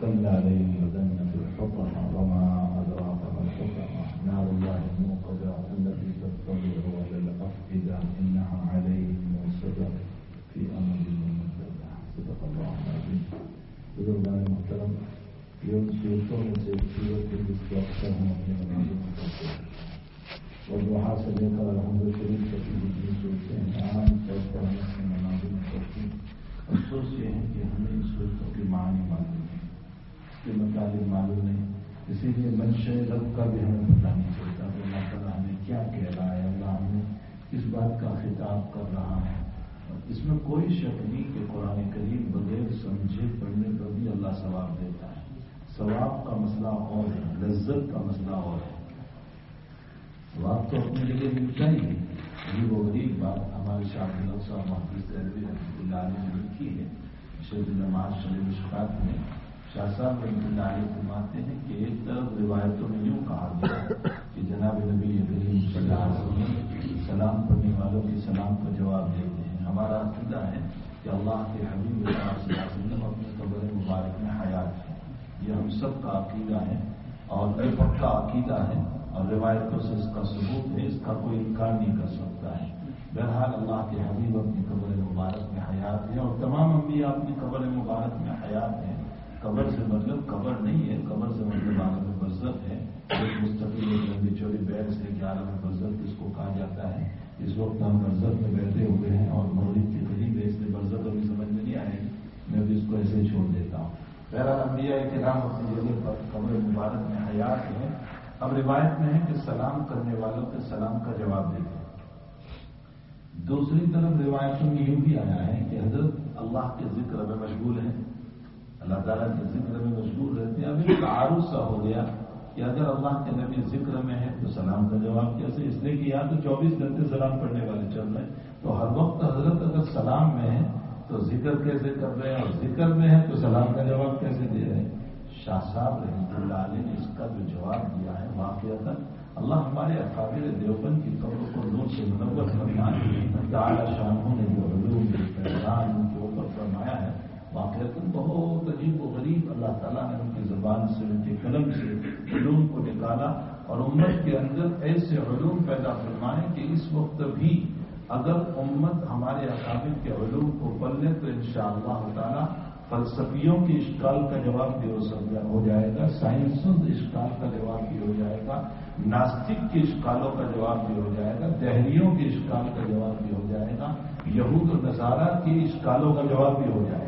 كلا ليذن في الحطمة وما أدراك ما الحطمة. نار الله الموقدة التي تطلع على الأفئدة إنها عليهم موصدة في أمر ممتدة صدق الله العظيم. بزرگان محترم يوم سيطان سيطان سيطان سيطان سيطان سيطان اس معلوم نہیں اسی لیے منشے رب کا بھی ہمیں پتہ نہیں چلتا کہ اللہ تعالیٰ ہمیں کیا کہہ رہا ہے اللہ ہمیں کس بات کا خطاب کر رہا ہے۔ اس میں کوئی شک نہیں کہ قرآن کریم بغیر سمجھے پڑھنے پر بھی اللہ ثواب دیتا ہے۔ ثواب کا مسئلہ اور ہے، لذت کا مسئلہ اور ہے۔ ثواب تو اپنے لیے ملتا ہی ہے یہ وہ غریب بات ہمارے شاہ صاحب محفوظ رحمۃ اللہ نے لکھی ہے۔ شہد نماز شریف شکات میں شاہ صاحب رحمۃ اللہ علیہ فرماتے ہیں کہ ایک طرف روایتوں میں یوں کہا گیا کہ جناب نبی کریم صلی اللہ علیہ وسلم سلام پڑھنے والوں کے سلام کا جواب دیتے ہیں۔ ہمارا عقیدہ ہے کہ اللہ کے حبیب صلی اللہ علیہ وسلم اپنے قبر مبارک میں حیات ہے یہ ہم سب کا عقیدہ ہے اور یہ پکا عقیدہ ہے اور روایتوں سے اس کا ثبوت ہے، اس کا کوئی انکار نہیں کر سکتا ہے۔ بہرحال اللہ کے حبیب اپنی قبر مبارک میں حیات ہے اور تمام انبیاء اپنی قبر مبارک میں حیات ہیں۔ قبر سے مطلب قبر نہیں ہے، قبر سے مطلب عالم برزت ہے۔ ایک مستقل ایک لمبی چوری بیگ سے گیارہ میں برزت جس کو کہا جاتا ہے۔ اس وقت ہم برزت میں بیٹھے ہوئے ہیں اور مغرب کے قریب ہے، اس لیے برزت ابھی سمجھ میں نہیں آئے۔ میں بھی اس کو ایسے چھوڑ دیتا ہوں۔ بہرحال انبیاء کے نام اپنی جگہ پر قبر مبارک میں حیات ہے اب روایت میں ہے کہ سلام کرنے والوں کے سلام کا جواب دیتے ہیں۔ دوسری طرف روایتوں میں یوں بھی آیا ہے کہ حضرت اللہ کے ذکر میں مشغول ہیں۔ اللہ تعالیٰ کے ذکر میں مشغول رہتے ہیں۔ ابھی تعارف سا ہو گیا کہ اگر اللہ کے نبی ذکر میں ہے تو سلام کا جواب کیسے اس لیے کہ یہاں تو چوبیس گھنٹے سلام پڑھنے والے چل رہے ہیں۔ تو ہر وقت حضرت اگر سلام میں ہے تو ذکر کیسے کر رہے ہیں؟ اور ذکر میں ہے تو سلام کا جواب کیسے دے رہے ہیں؟ شاہ صاحب رحمۃ اللہ علیہ نے اس کا جو جواب دیا ہے، واقعہ اللہ ہمارے اقابر دیوبند کی قبر کو نور سے منور فرمائے تعالیٰ شاہوں نے جو علوم کے ہے واقعہ بہت عجیب و غریب اللہ تعالیٰ نے ان کی زبان سے، ان کے قلم سے علوم کو نکالا اور امت کے اندر ایسے علوم پیدا فرمائے کہ اس وقت بھی اگر امت ہمارے اقابل کے علوم کو پڑھ لے تو ان شاء اللہ تعالیٰ فلسفیوں کی اشکال کا جواب بھی ہو جائے گا، سائنسوں اشکال کا جواب بھی ہو جائے گا ناستک کی اشکالوں کا جواب بھی ہو جائے گا، دہلیوں کی اشکال کا جواب بھی ہو جائے گا، یہود و نظارہ کی اشکالوں کا جواب بھی ہو جائے گا۔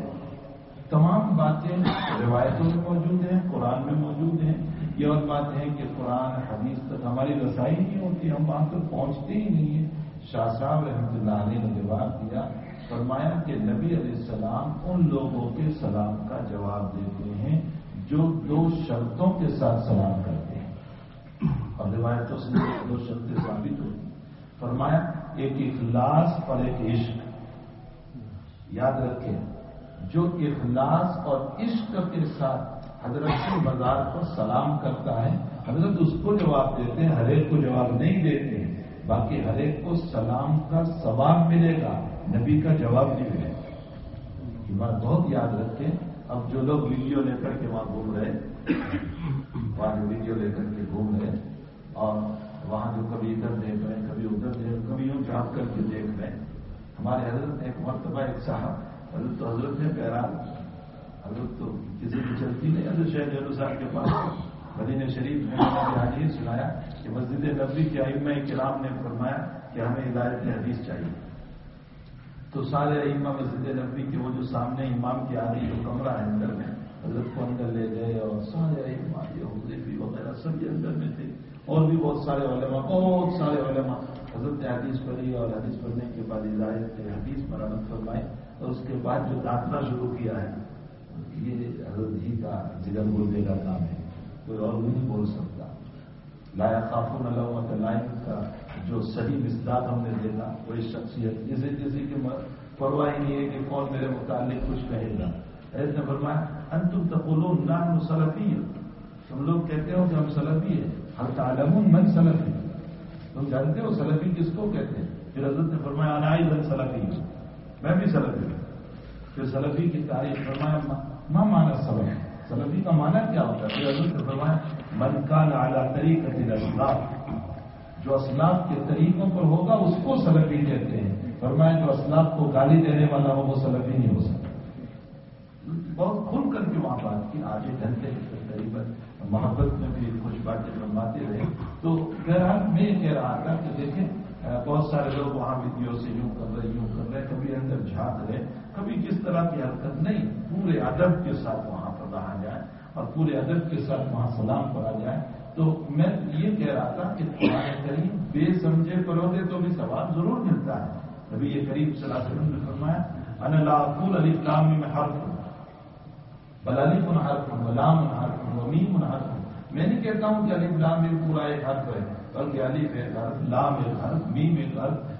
تمام باتیں روایتوں میں موجود ہیں، قرآن میں موجود ہیں۔ یہ اور بات ہے کہ قرآن، حدیث تک ہماری رسائی نہیں ہوتی، ہم وہاں تک پہنچتے ہی نہیں ہیں۔ شاہ صاحب رحمۃ اللہ علیہ نے جواب دیا فرمایا کہ نبی علیہ السلام ان لوگوں کے سلام کا جواب دیتے ہیں جو دو شرطوں کے ساتھ سلام کرتے ہیں۔ اور روایتوں سے دو شرطیں ثابت ہوتی فرمایا، ایک اخلاص اور ایک عشق۔ یاد رکھیں جو اخلاص اور عشق کے ساتھ حضرت کے مزار پر سلام کرتا ہے، حضرت اس کو جواب دیتے ہیں، ہر ایک کو جواب نہیں دیتے باقی ہر ایک کو سلام کا ثواب ملے گا، نبی کا جواب نہیں ملے گا۔ یہ بات بہت یاد رکھیں۔ اب جو لوگ ویڈیو لے کر کے وہاں گھوم رہے وہاں ویڈیو لے کر کے گھوم رہے اور وہاں جو کبھی ادھر دیکھ رہے ہیں، کبھی ادھر دیکھ کبھی یوں چاپ کر کے دیکھ رہے ہیں۔ ہمارے حضرت نے ایک مرتبہ ایک صاحب حضرت تو حضرت نے پیران حضرت تو کسی کی چلتی نہیں، حضرت شہر جلو صاحب کے پاس۔ مدینہ شریف میں آج یہ سنایا کہ مسجد نبی کے ائمہ کرام نے فرمایا کہ ہمیں ہدایت حدیث چاہیے۔ تو سارے ائمہ مسجد نبی کے وہ جو سامنے امام کی آ رہی جو کمرہ ہے اندر میں۔ حضرت کو اندر لے گئے اور سارے ائمہ یہ حضیفی وغیرہ سب یہ اندر میں تھے۔ اور بھی بہت سارے علماء، بہت سارے علماء۔ حضرت حدیث پڑھی اور حدیث پڑھنے کے بعد ہدایت حدیث مرمت فرمائی۔ اور اس کے بعد جو داخلہ شروع کیا ہے، یہ حضرت جی کا جگر گردے کا کام ہے۔ کوئی اور بھی نہیں بول سکتا۔ لایا خافون علامت لائن کا جو صحیح مزداد ہم نے دیکھا کوئی شخصیت۔ کسی کسی کی پرواہ نہیں ہے کہ کون میرے متعلق کچھ کہے گا۔ ایسے فرمایا، انتم تقولون نحن سلفی تم لوگ کہتے ہو کہ ہم سلفی ہیں۔ ہر تعلمون من سلفی؟ تم جانتے ہو سلفی کس کو کہتے ہیں؟ پھر حضرت نے فرمایا انائی بن سلفی میں بھی سلفی ہوں۔ پھر سلفی کی تعریف فرمایا ماں مانا سلف؟ سلفی کا معنی کیا ہوتا ہے؟ پھر حضرت نے فرمایا من کان اعلیٰ طریقہ اسلام جو اسلاف کے طریقوں پر ہوگا، اس کو سلفی کہتے ہیں۔ فرمایا جو اسلاف کو گالی دینے والا ہو، وہ سلفی نہیں ہو سکتا۔ بہت کھل کر کے وہاں بات کی، آگے گھنٹے قریب محبت میں بھی کچھ باتیں فرماتے رہے۔ تو بہرحال میں یہ کہہ رہا تھا کہ دیکھیں بہت سارے لوگ وہاں ویڈیو سے یوں کر رہے، یوں کر رہے، کبھی اندر جھانک رہے، کبھی کس طرح کی حرکت نہیں، پورے ادب کے ساتھ وہاں پر رہا جائے اور پورے ادب کے ساتھ وہاں سلام پڑا جائے۔ تو میں یہ کہہ رہا تھا کہ تمہارے قریب بے سمجھے پڑو گے تو بھی سوال ضرور ملتا ہے۔ کبھی یہ قریب صلی اللہ علیہ وسلم نے فرمایا ان اللہ علی کلامی میں حرف بلالی منحرف ہوں غلام منحرف ہوں ومیم منحرف ہوں میں نہیں کہتا ہوں کہ علی لام ایک پورا ایک حرف ہے۔ بلکہ علی ایک لام ایک حرف میم ایک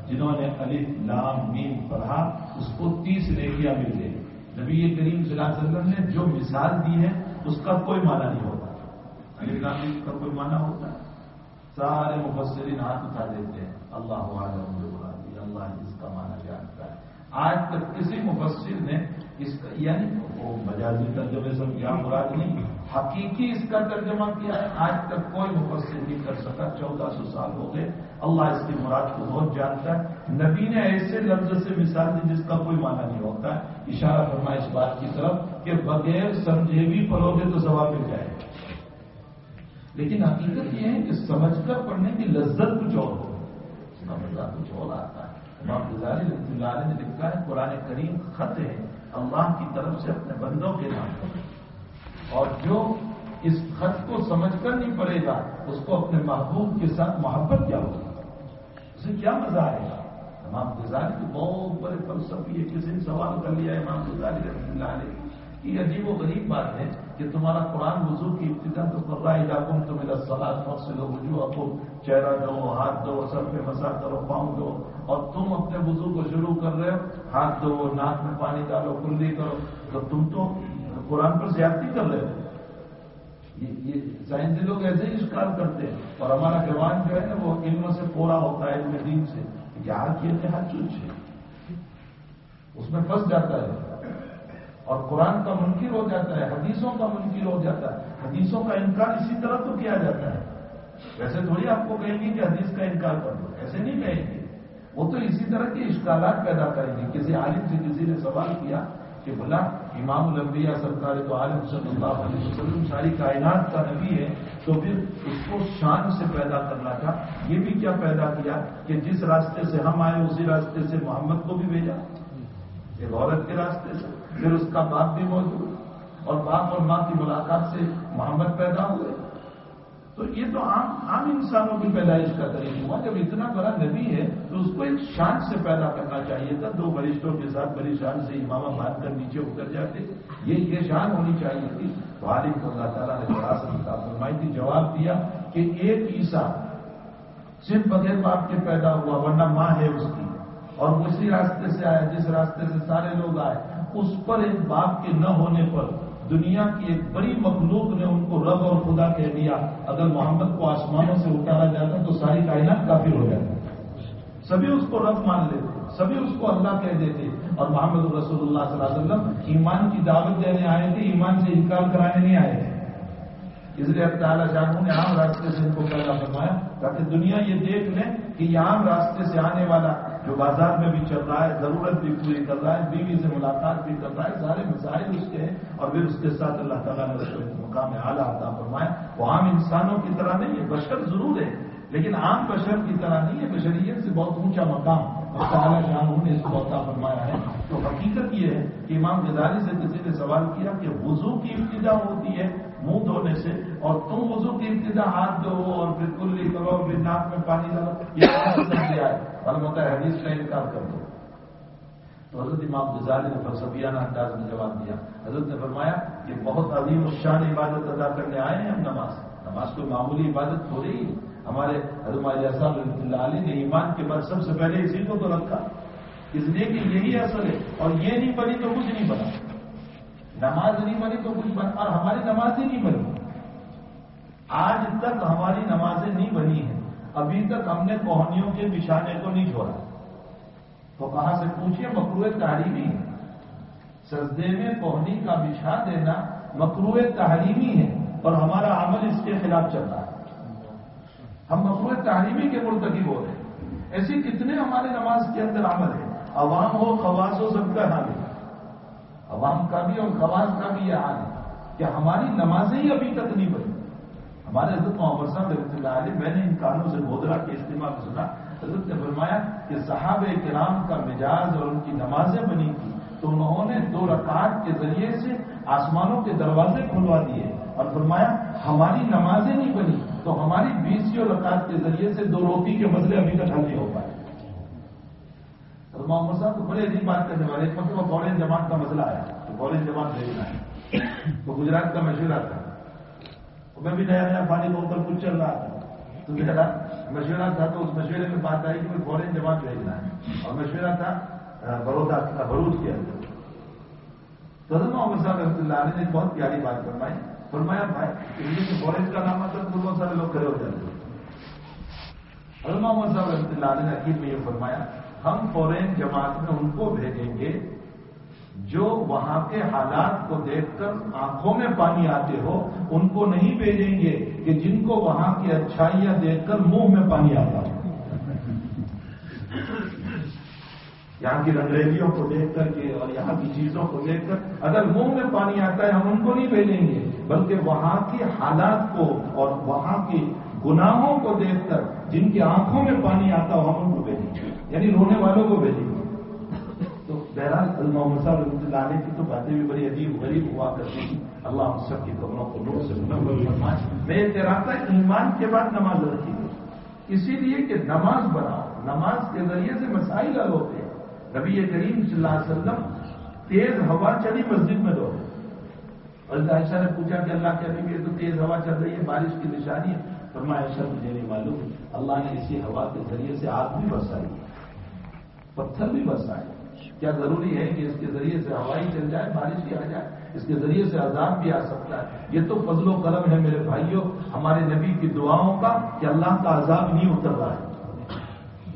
جنہوں نے علی لام، میم پڑھا، اس کو تیس ریکیاں مل گئی نبی یہ کریم صلی اللہ علیہ وسلم نے جو مثال دی ہے، اس کا کوئی معنی نہیں ہوتا۔ علی لام کا کوئی معنی ہوتا ہے؟ سارے مفسرین ہاتھ اٹھا دیتے ہیں۔ اللہ عالم اللہ جس کا معنی جانتا ہے۔ آج تک کسی مفسر نے اس کا یعنی وہ مجازی ترجمے سے کیا، مراد نہیں۔ حقیقی اس کا ترجمہ کیا ہے؟ آج تک کوئی مفسر نہیں کر سکا، چودہ سو سال ہو گئے۔ اللہ اس کی مراد کو بہت جانتا ہے۔ نبی نے ایسے لفظ سے مثال دی جس کا کوئی معنی نہیں ہوتا۔ ہے اشارہ فرما اس بات کی طرف کہ بغیر سمجھے بھی پڑھو گے تو سوال مل جائے لیکن حقیقت یہ ہے کہ سمجھ کر پڑھنے کی لذت کچھ اور ہو سمجھا کچھ اور آتا ہے۔ امام گزاری رحمۃ اللہ علیہ نے لکھا ہے، قرآن کریم خط ہے۔ اللہ کی طرف سے اپنے بندوں کے نام اور جو اس خط کو سمجھ کر نہیں پڑے گا، اس کو اپنے محبوب کے ساتھ محبت کیا ہوگی؟ اسے کیا مزہ آئے گا؟ امام گزاری کے بہت بڑے فلسفی ہے کسی نے سوال کر لیا امام گزاری رحمۃ اللہ علیہ یہ عجیب و غریب بات ہے کہ تمہارا قرآن وضو کی ابتدا تو کر رہا ہے علاقوں تو میرا سلاد مقصد ہو وجو آپ چہرہ دو، ہاتھ دو، سر پہ مسا کرو، پاؤں دو، اور تم اپنے وضو کو شروع کر رہے ہو، ہاتھ دو، ناک میں پانی ڈالو کلی کرو، تو تم تو قرآن پر زیادتی کر رہے ہو یہ سائنسی لوگ ایسے ہی اسکار کرتے ہیں۔ اور ہمارا جوان جو ہے نا، وہ علم سے پورا ہوتا ہے علم دین سے۔ کیا کیے تھے ہاتھ چوچے اس میں پھنس جاتا ہے۔ اور قرآن کا منکر ہو جاتا ہے، حدیثوں کا منکر ہو جاتا ہے۔ حدیثوں کا انکار اسی طرح تو کیا جاتا ہے۔ ویسے تھوڑی آپ کو کہیں گے کہ حدیث کا انکار کر دو۔ ایسے نہیں کہیں گے۔ وہ تو اسی طرح کے اشکالات پیدا کریں گے۔ کسی عالم سے کسی نے سوال کیا کہ بلا امام الانبیاء سرکار تو عالم صلی اللہ علیہ وسلم ساری کائنات کا نبی ہے، تو پھر اس کو شان سے پیدا کرنا تھا۔ یہ بھی کیا پیدا کیا کہ جس راستے سے ہم آئے، اسی راستے سے محمد کو بھی بھیجا۔ ایک عورت کے راستے سے، پھر اس کا باپ بھی موجود۔ اور باپ اور ماں کی ملاقات سے محمد پیدا ہوئے۔ تو یہ تو عام عام انسانوں کی پیدائش کا طریقہ ہوا۔ جب اتنا بڑا نبی ہے تو اس کو ایک شان سے پیدا کرنا چاہیے تھا۔ دو بریشتوں کے ساتھ بڑی شان سے امامہ باندھ کر نیچے اتر جاتے۔ یہ یہ شان ہونی چاہیے تھی۔ غالب اللہ تعالیٰ نے بڑا فرمائی تھی، جواب دیا کہ ایک عیسا صرف بغیر باپ کے پیدا ہوا، ورنہ ماں ہے اس کی۔ اور اسی راستے سے آیا، جس راستے سے سارے لوگ آئے، اس پر ایک باپ کے نہ ہونے پر دنیا کی ایک بڑی مخلوق نے ان کو رب اور خدا کہہ دیا، اگر محمد کو آسمانوں سے اتارا جاتا تو ساری کائنات کافر ہو جاتی۔ سبھی اس کو رب مان لیتے، سبھی اس کو اللہ کہہ دیتے۔ اور محمد رسول اللہ صلی اللہ علیہ وسلم ایمان کی دعوت دینے آئے تھے، ایمان سے انکار کرانے نہیں آئے تھے۔ اس لیے اب تعالیٰ شاہوں نے عام راستے سے ان کو پیدا فرمایا تاکہ دنیا یہ دیکھ لیں کہ یہ عام راستے سے آنے والا جو بازار میں بھی چل رہا ہے، ضرورت بھی پوری کر رہا ہے، بیوی سے ملاقات بھی کر رہا ہے، سارے مسائل اس کے ہیں اور پھر اس کے ساتھ اللہ تعالیٰ نے اس مقام اعلیٰ عطا فرمایا۔ وہ عام انسانوں کی طرح نہیں ہے، بشر ضرور ہے، لیکن عام بشر کی طرح نہیں ہے، بشریت سے بہت اونچا مقام۔ اور تعالیٰ شاہ نے اس کو عطا فرمایا ہے، تو حقیقت یہ ہے کہ امام غزالی سے کسی نے سوال کیا کہ وضو کی ابتدا ہوتی ہے منہ دھونے سے، اور تم وضو کی ابتدا ہاتھ دھو اور پھر کلی کرو، پھر ناک میں پانی ڈالو، یہ آئے حدیث کا انکار کر دو۔ تو حضرت امام غزالی نے فلسفیانہ انداز میں جواب دیا۔ حضرت نے فرمایا کہ بہت عظیم الشان عبادت ادا کرنے آئے ہیں ہم نماز۔ نماز کوئی معمولی عبادت ہو رہی ہے۔ ہمارے حضرت صاحب رحمۃ اللہ علیہ نے ایمان کے بعد سب سے پہلے اسی کو تو رکھا۔ اس لیے کہ یہی اصل ہے۔ اور یہ نہیں بنی تو کچھ نہیں بنا۔ نماز نہیں بنی تو کچھ بنا۔ اور ہماری نماز ہی نہیں بنی۔ آج تک ہماری نمازیں نہیں بنی ہیں۔ ابھی تک ہم نے کوہنیوں کے بچھانے کو نہیں چھوڑا۔ تو کہاں سے پوچھیے مکرو تحریمی ہے سجدے میں کوہنی کا بچھا دینا مکرو تحریمی ہے۔ اور ہمارا عمل اس کے خلاف چل رہا ہے۔ ہم مکرو تحریمی کے مرتکب ہو رہے ہیں۔ ایسی کتنے ہمارے نماز کے اندر عمل ہے عوام ہو، خواص ہو، سب کا حال ہے۔ عوام کا بھی اور خواص کا بھی یہ حال ہے کہ ہماری نمازیں ہی ابھی تک نہیں بنی۔ ہمارے حضرت محمد صاحب رحمۃ اللہ علیہ، میں نے ان کانوں سے بودرا کے استعمال سنا۔ حضرت نے فرمایا کہ صحابہ کرام کا مزاج اور ان کی نمازیں بنی تھی تو انہوں نے دو رکعت کے ذریعے سے آسمانوں کے دروازے کھلوا دیے۔ اور فرمایا، ہماری نمازیں نہیں بنی، تو ہماری بیسوں رکعت کے ذریعے سے دو روٹی کے مسئلے ابھی تک حل نہیں ہو پائے۔ محمد صاحب کو بڑے عجیب بات کرنے والے، ایک مطلب فورین جماعت کا مسئلہ آیا۔ تو فورین جماعت بھیجنا ہے تو گجرات کا مشورہ تھا۔ میں بھی نیا نیا پانی بوتل کچھ چل رہا تھا۔ تو میرا مشورہ تھا تو اس مشورے میں بات آئی کہ فورین جماعت بھیجنا ہے اور مشورہ تھا بڑودا کا کے اندر۔ تو محمد صاحب رحمۃ اللہ علیہ نے بہت پیاری بات فرمائی۔ فرمایا، بھائی فورین کا نام آتا تو بہت سارے لوگ کھڑے ہو جاتے حضرت محمد صاحب رحمۃ اللہ علیہ نے عقید میں یہ فرمایا، ہم فورین جماعت میں ان کو بھیجیں گے جو وہاں کے حالات کو دیکھ کر آنکھوں میں پانی آتے ہو، ان کو نہیں بھیجیں گے کہ جن کو وہاں کی اچھائیاں دیکھ کر منہ میں پانی آتا ہو. یہاں کی رنگریلیوں کو دیکھ کر کے اور یہاں کی چیزوں کو دیکھ کر اگر منہ میں پانی آتا ہے، ہم ان کو نہیں بھیجیں گے۔ بلکہ وہاں کے حالات کو اور وہاں کی گناہوں کو دیکھ کر جن کی آنکھوں میں پانی آتا ہو، ہم ان کو بھیجیں یعنی رونے والوں کو بھیجیں گے۔ تو بہرحال محمد صاحب رحمۃ اللہ علیہ کی تو باتیں بھی بڑی عجیب غریب ہوا کرتی تھی اللہ ہم سب کی قبروں کو لوگ سے میں یہ تھا، ایمان کے بعد نماز رکھی گئی۔ اسی لیے کہ نماز بناؤ نماز کے ذریعے سے مسائل حل ہوتے ہیں۔ نبی کریم صلی اللہ علیہ وسلم تیز ہوا چلی مسجد میں دوڑے۔ اور عائشہ نے پوچھا کہ اللہ کے ابھی یہ تو تیز ہوا چل رہی ہے، بارش کی نشانی ہے۔ فرمایا ایسا مجھے نہیں معلوم۔ اللہ نے اسی ہوا کے ذریعے سے آگ بھی برسائی پتھر بھی برسائے کیا ضروری ہے کہ اس کے ذریعے سے ہوائی چل جائے، بارش بھی آ جائے؟ اس کے ذریعے سے عذاب بھی آ سکتا ہے۔ یہ تو فضل و کرم ہے میرے بھائیوں، ہمارے نبی کی دعاؤں کا کہ اللہ کا عذاب نہیں اتر رہا ہے۔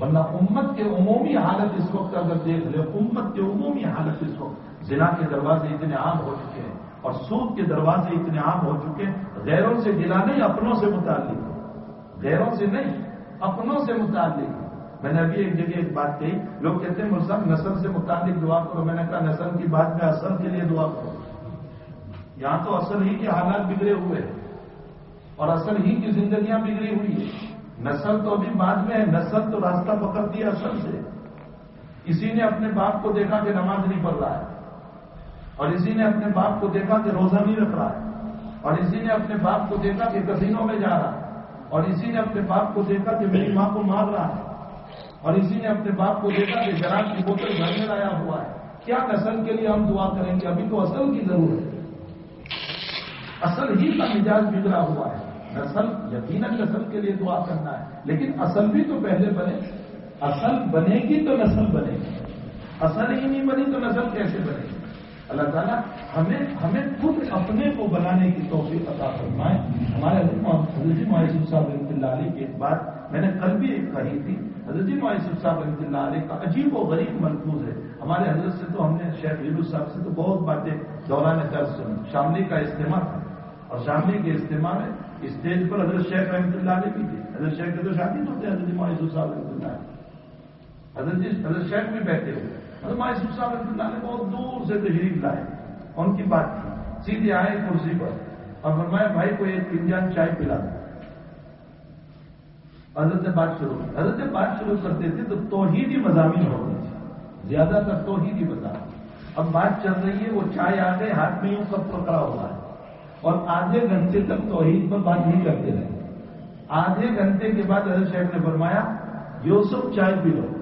ورنہ امت کے عمومی حالت اس وقت اگر دیکھ لیں، امت کے عمومی حالت اس وقت۔ ضلع کے دروازے اتنے عام ہو چکے ہیں۔ اور سود کے دروازے اتنے عام ہو چکے ہیں، غیروں سے گلا نہیں، اپنوں سے متعلق۔ غیروں سے نہیں، اپنوں سے متعلق۔ میں نے ابھی ایک جگہ ایک بات کہی، لوگ کہتے ہیں مرسم نسل سے متعلق دعا کرو۔ میں نے کہا، نسل کی بات میں اصل کے لیے دعا کرو یہاں تو اصل ہی کے حالات بگڑے ہوئے ہیں، اور اصل ہی کی زندگیاں بگڑی ہوئی ہے نسل تو ابھی بعد میں ہے، نسل تو راستہ پکڑ دیا اصل سے۔ اسی نے اپنے باپ کو دیکھا کہ نماز نہیں پڑھ رہا ہے۔ اور اسی نے اپنے باپ کو دیکھا کہ روزہ نہیں رکھ رہا ہے۔ اور اسی نے اپنے باپ کو دیکھا کہ کسینوں میں جا رہا ہے۔ اور اسی نے اپنے باپ کو دیکھا کہ میری ماں کو مار رہا ہے۔ اور اسی نے اپنے باپ کو دیکھا کہ شراب کی بوتل گھر میں لایا ہوا ہے۔ کیا نسل کے لیے ہم دعا کریں گے؟ ابھی تو اصل کی ضرورت ہے۔ اصل ہی کا مزاج بگڑا ہوا ہے۔ نسل یقیناً نسل کے لیے دعا کرنا ہے۔ لیکن اصل بھی تو پہلے بنے۔ اصل بنے گی تو نسل بنے گی۔ اصل ہی نہیں بنی تو نسل کیسے بنے؟ گی اللہ تعالیٰ ہمیں ہمیں خود اپنے کو بنانے کی توفیق عطا فرمائے۔ ہمارے حضرت معیشف صاحب رحمۃ اللہ علیہ کی ایک بات میں نے کل بھی ایک کہی تھی۔ حضرت معیشف صاحب رحمۃ اللہ علیہ کا عجیب و غریب ملفوظ ہے۔ ہمارے حضرت سے تو ہم نے شیخ عید صاحب سے تو بہت باتیں دوران درس سنی۔ شاملی کا اجتماع تھا۔ اور شاملی کے اجتماع میں اسٹیج پر حضرت شیخ رحمۃ اللہ علیہ بھی تھے۔ حضرت شیخ کے تو شادی ہوتے حضرت معیشف صاحب رحمۃ اللہ حضرت حضرت شیخ بھی بیٹھے ہوئے حضرت صاحب رحمۃ اللہ نے بہت دور سے تشریف لائے۔ ان کی بات تھی سیدھے آئے کرسی پر۔ اور فرمایا، بھائی کو ایک انجان چائے پلا دو۔ حضرت نے بات شروع۔ کی حضرت بات شروع کرتے تھے تو توحید ہی مضامین ہو گئی تھی زیادہ تر توحید ہی بتا اب بات چل رہی ہے، وہ چائے آ گئے، ہاتھ میں یوں سب پکڑا ہوا ہے۔ اور آدھے گھنٹے تک توحید پر بات نہیں کرتے رہے۔ آدھے گھنٹے کے بعد حضرت شیخ نے فرمایا، یوسف چائے پی لو۔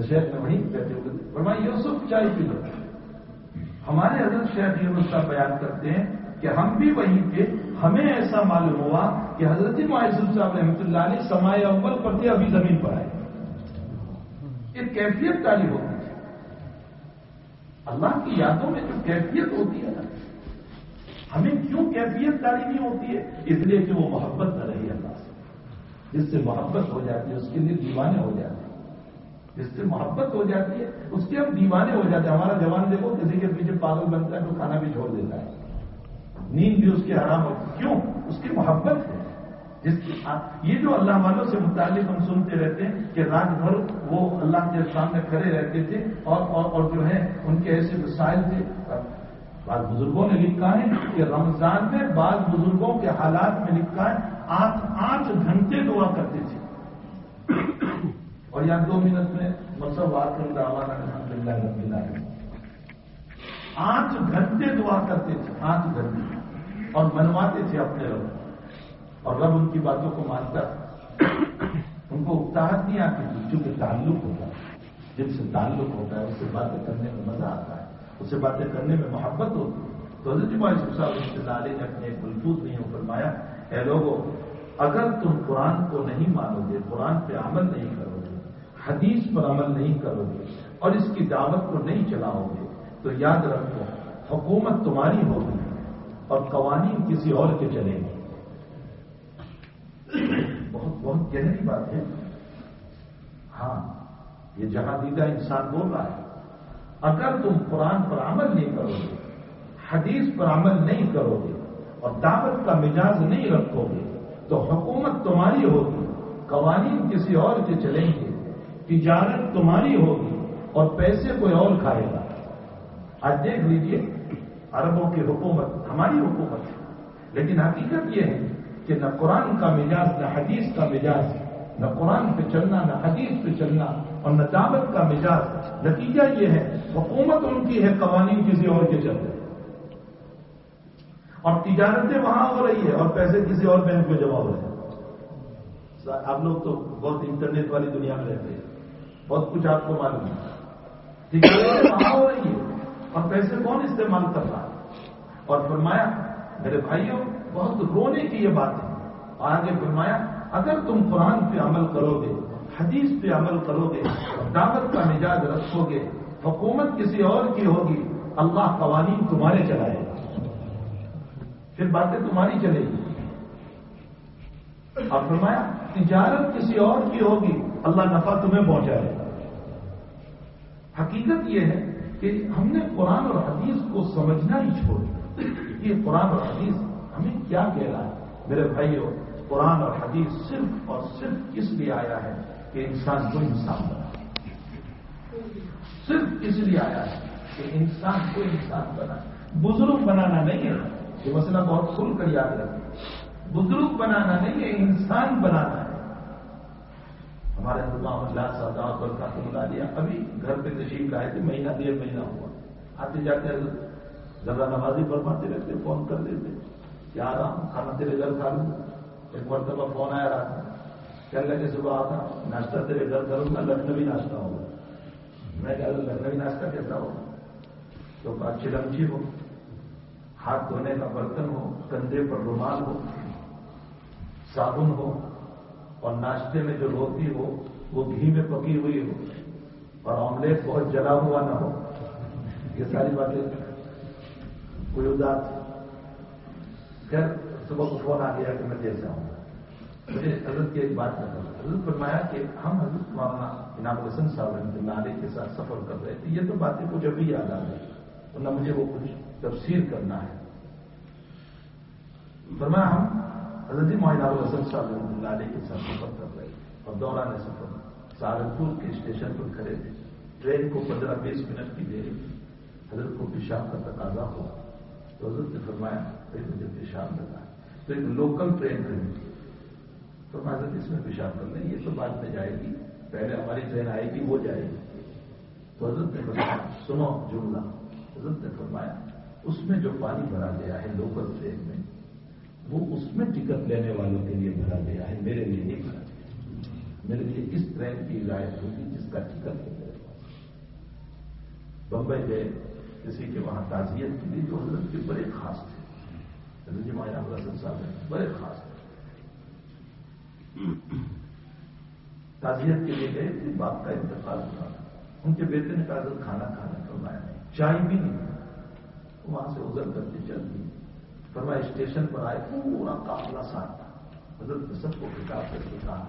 شیخ نے وہیں کہتے ہوئے فرمایا، یوسف چائے پی لو ہمارے حضرت شیخ یہ صاحب بیان کرتے ہیں کہ ہم بھی وہیں تھے، ہمیں ایسا معلوم ہوا کہ حضرت معیز صاحب رحمۃ اللہ علیہ سمائے اول پر تھے، ابھی زمین پر آئے۔ یہ کیفیت تاری ہوتی ہے۔ اللہ کی یادوں میں جو کیفیت ہوتی ہے نا، ہمیں کیوں کیفیت تاری نہیں ہوتی ہے؟ اس لیے کہ وہ محبت نہ رہی اللہ سے۔ جس سے محبت ہو جاتی ہے، اس کے لیے دیوانے ہو جاتے ہیں۔ جس سے محبت ہو جاتی ہے اس کے ہم دیوانے ہو جاتے ہیں۔ ہمارا جوان دیکھو کسی کے پیچھے پاگل بنتا ہے تو کھانا بھی چھوڑ دیتا ہے۔ نیند بھی اس کی حرام ہوتی کیوں؟ اس کی محبت ہے۔ جس کی یہ جو اللہ والوں سے متعلق ہم سنتے رہتے ہیں کہ رات بھر وہ اللہ کے سامنے کھڑے رہتے تھے اور اور, اور جو ہے ان کے ایسے مسائل تھے۔ بعض بزرگوں نے لکھا ہے کہ رمضان میں بعض بزرگوں کے حالات میں لکھا ہے آٹھ آٹھ گھنٹے دعا کرتے تھے۔ اور یہاں دو منٹ میں مطلب بات کر رہا آٹھ گھنٹے دعا کرتے تھے، آٹھ گھنٹے۔ اور منواتے تھے اپنے رب۔ اور رب ان کی باتوں کو مانتا۔ ان کو اکتاحت نہیں آتی چونکہ تعلق ہوتا ہے۔ جن سے تعلق ہوتا ہے اس سے باتیں کرنے میں مزہ آتا ہے۔ اس سے باتیں کرنے میں محبت ہوتی ہے۔ تو حضرت جی صاحب علیہ نے اپنے ایک ملفوظ نہیں فرمایا، اے لوگوں، اگر تم قرآن کو نہیں مانو گے، قرآن پہ عمل نہیں کرو حدیث پر عمل نہیں کرو گے اور اس کی دعوت کو نہیں چلاؤ گے، تو یاد رکھو، حکومت تمہاری ہوگی اور قوانین کسی اور کے چلیں گے۔ بہت بہت گہری بات ہے۔ ہاں یہ جہاں دیدہ انسان بول رہا ہے۔ اگر تم قرآن پر عمل نہیں کرو گے، حدیث پر عمل نہیں کرو گے اور دعوت کا مزاج نہیں رکھو گے، تو حکومت تمہاری ہوگی، قوانین کسی اور کے چلیں گے۔ تجارت تمہاری ہوگی اور پیسے کوئی اور کھائے گا۔ آج دیکھ لیجیے، عربوں کی حکومت ہماری حکومت ہے۔ لیکن حقیقت یہ ہے کہ نہ قرآن کا مزاج، نہ حدیث کا مزاج، نہ قرآن پہ چلنا، نہ حدیث پہ چلنا اور نہ دعوت کا مزاج۔ نتیجہ یہ ہے، حکومت ان کی ہے، قوانین کسی اور کے چل رہے اور تجارتیں وہاں ہو رہی ہے اور پیسے کسی اور بینک میں جمع ہو رہے ہیں۔ آپ لوگ تو بہت انٹرنیٹ والی دنیا میں رہتے ہیں۔ بہت کچھ آپ کو معلوم ہے۔ ہو رہی ہے اور پیسے کون استعمال کر رہا ہے؟ اور فرمایا، میرے بھائیوں، بہت رونے کی یہ بات ہے۔ اور آگے فرمایا، اگر تم قرآن پہ عمل کرو گے، حدیث پہ عمل کرو گے، دعوت کا مزاج رکھو گے، حکومت کسی اور کی ہوگی، اللہ قوانین تمہارے چلائے گا۔ پھر باتیں تمہاری چلے گی۔ اور فرمایا، تجارت کسی اور کی ہوگی، اللہ نفع تمہیں پہنچائے گا۔ حقیقت یہ ہے کہ ہم نے قرآن اور حدیث کو سمجھنا ہی چھوڑ دیا۔ یہ قرآن اور حدیث ہمیں کیا کہہ رہا ہے؟ میرے بھائیوں قرآن اور حدیث صرف اور صرف اس لیے آیا ہے کہ انسان کو انسان بنا صرف اس لیے آیا ہے کہ انسان کو انسان بنا بزرگ بنانا نہیں ہے، یہ مسئلہ بہت کھل کر یاد رکھے بزرگ بنانا نہیں ہے، انسان بنانا ہے ہمارے اللہ سادا پر کافی بلا دیا۔ ابھی گھر پہ تشریف لائے تھے، مہینہ ڈیڑھ مہینہ ہوا۔ آتے جاتے ذرا نمازی فرماتے رہتے، فون کر دیتے۔ کیا رہا ہوں کھانا تیرے گھر کھا لوں۔ ایک مرتبہ فون آیا رہا تھا کہنے لگے، صبح آتا، ناشتہ تیرے گھر کروں گا، لکھنوی ناشتہ ہوگا۔ میں کہہ لکھنوی ناشتہ کیسا ہوگا؟ تو اچھی لمچی ہو، ہاتھ دھونے کا برتن ہو، کندھے پر رومال ہو، صابن ہو اور ناشتے میں جو روٹی ہو، وہ گھی میں پکی ہوئی ہو، اور آملیٹ بہت جلا ہوا نہ ہو، یہ ساری باتیں کوئی اداس۔ خیر، صبح کو فون آ گیا کہ میں جیسا ہوں مجھے حضرت کی ایک بات کرتا ہوں حضرت فرمایا کہ ہم حضرت مولانا انعام الحسن صاحب رحمۃ اللہ علیہ کے ساتھ سفر کر رہے تھے، یہ تو باتیں کچھ ابھی یاد آ گئی، ورنہ مجھے وہ کچھ تفسیر کرنا ہے۔ فرمایا ہم حضرت مولانا الحسن صاحب اللہ علیہ کے ساتھ سفر کر رہے اور دوران سفر سہارنپور کے اسٹیشن پر کھڑے تھے ٹرین کو پندرہ بیس منٹ کی دے رہی حضرت کو پیشاب کا تقاضا ہوا تو حضرت نے فرمایا مجھے پیشاب لگا تو ایک لوکل ٹرین کھڑی تو حضرت اس میں پیشاب کر لیں یہ تو بعد میں جائے گی پہلے ہماری ٹرین آئے گی وہ جائے گی تو حضرت نے فرمایا سنو جملہ حضرت نے فرمایا اس میں جو پانی بھرا گیا ہے لوکل ٹرین میں وہ اس میں ٹکٹ لینے والوں کے لیے بھرا گیا ہے، میرے لیے نہیں بھرا گیا۔ میرے لیے اس ٹرین کی ہدایت ہوگی جس کا ٹکٹ ہے میرے پاس بمبئی گئے کسی کے وہاں تعزیت کے لیے جو حضرت کے بڑے خاص تھے۔ حضرت جی مایا حضرت صاحب ہیں، بڑے خاص تھے۔ تعزیت کے لیے گئے تھے، باپ کا انتقال ہوا۔ ان کے بیٹے نے کہا، حضرت کھانا کھانا فرمایا نہیں چائے بھی نہیں۔ وہاں سے ازر کرتے چل گئی فرمایا اسٹیشن پر آئے، پورا قافلہ ساتھ تھا۔ حضرت نے سب کو کتاب کر کے کہا،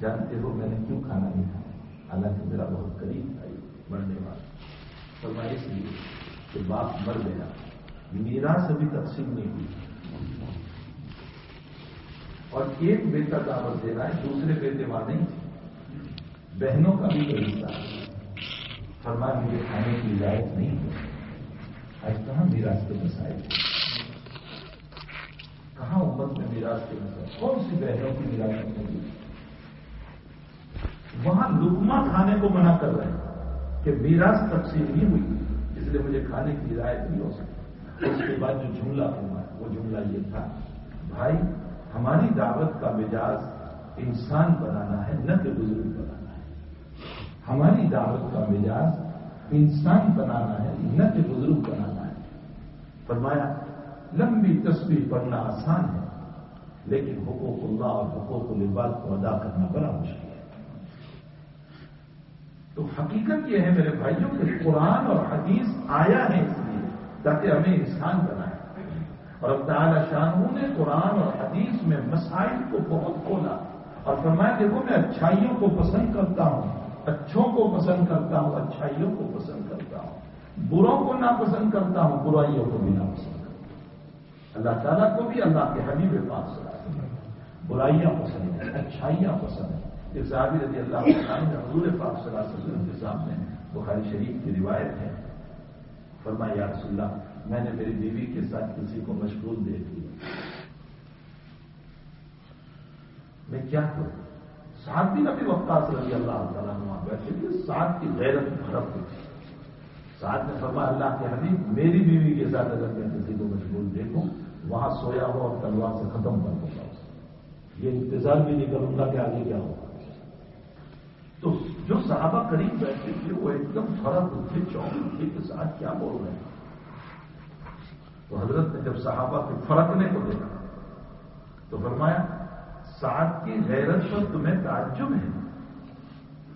جانتے ہو میں نے کیوں کھانا نہیں کھایا؟ حالانکہ میرا بہت قریب تھا، یہ مرنے والا۔ فرمایا، اس لیے کہ باپ مر گیا۔ میرا سے بھی تقسیم نہیں ہوئی۔ اور ایک بیٹا دعوت دے رہا ہے، دوسرے بیٹے وہاں نہیں تھے۔ بہنوں کا بھی کوئی حصہ ہے فرمایا، مجھے کھانے کی اجازت نہیں ہے۔ آج کہاں میراث کے مسائل۔ کہاں امت میں میراث کے مسائل کون سی بہنوں کی میراث ہوگی وہاں لکما کھانے کو منع کر رہے ہیں کہ میراث تقسیم نہیں ہوئی، اس لیے مجھے کھانے کی ہدایت نہیں ہو سکتی۔ اس کے بعد جو جملہ ہوا وہ جملہ یہ تھا، بھائی، ہماری دعوت کا مزاج انسان بنانا ہے، نہ کہ بزرگ بنانا ہے۔ ہماری دعوت کا مزاج انسان بنانا ہے، نہ کہ بزرگ بنانا ہے۔ فرمایا لمبی تصویر پڑھنا آسان ہے۔ لیکن حقوق اللہ اور حقوق العباد کو ادا کرنا بڑا مشکل ہے۔ تو حقیقت یہ ہے میرے بھائیوں کہ قرآن اور حدیث آیا ہے اس لیے تاکہ ہمیں انسان بنائے۔ اور اب تعالی شاہ نے قرآن اور حدیث میں مسائل کو بہت کھولا۔ اور فرمایا دیکھو، میں اچھائیوں کو پسند کرتا ہوں۔ اچھوں کو پسند کرتا ہوں، اچھائیوں کو پسند کرتا ہوں۔ بروں کو ناپسند کرتا ہوں، برائیوں کو بھی ناپسند۔ کرتا ہوں اللہ تعالیٰ کو بھی اللہ کے حبیب پاک سے برائیاں پسند ہیں، اچھائیاں پسند ہیں۔ صحابی رضی اللہ عنہ نے حضور پاک صلی اللہ علیہ وسلم کے سامنے بخاری شریف کی روایت ہے۔ فرمایا، یا رسول اللہ، میں نے میری بیوی کے ساتھ کسی کو مشغول دیکھ لیا۔ میں کیا کروں؟ ساتھ بھی نبی وقت رضی اللہ تعالیٰ عنہ بیٹھے تھے۔ ساتھ کی غیرت بھڑک تھی ساتھ نے فرمایا، اللہ کے حبیب، میری بیوی کے ساتھ اگر میں کسی کو مشغول دیکھوں وہاں سویا ہوا اور تلوار سے ختم کر دوں گا یہ انتظار بھی نہیں کروں گا کہ آگے کیا ہوگا۔ تو جو صحابہ قریب بیٹھے تھے، وہ ایک دم فرق اٹھے چوک کے ساتھ کیا بول رہے ہیں؟ تو حضرت نے جب صحابہ کے فرقنے کو دیکھا، تو فرمایا، سعد کی غیرت پر تمہیں تعجب ہے۔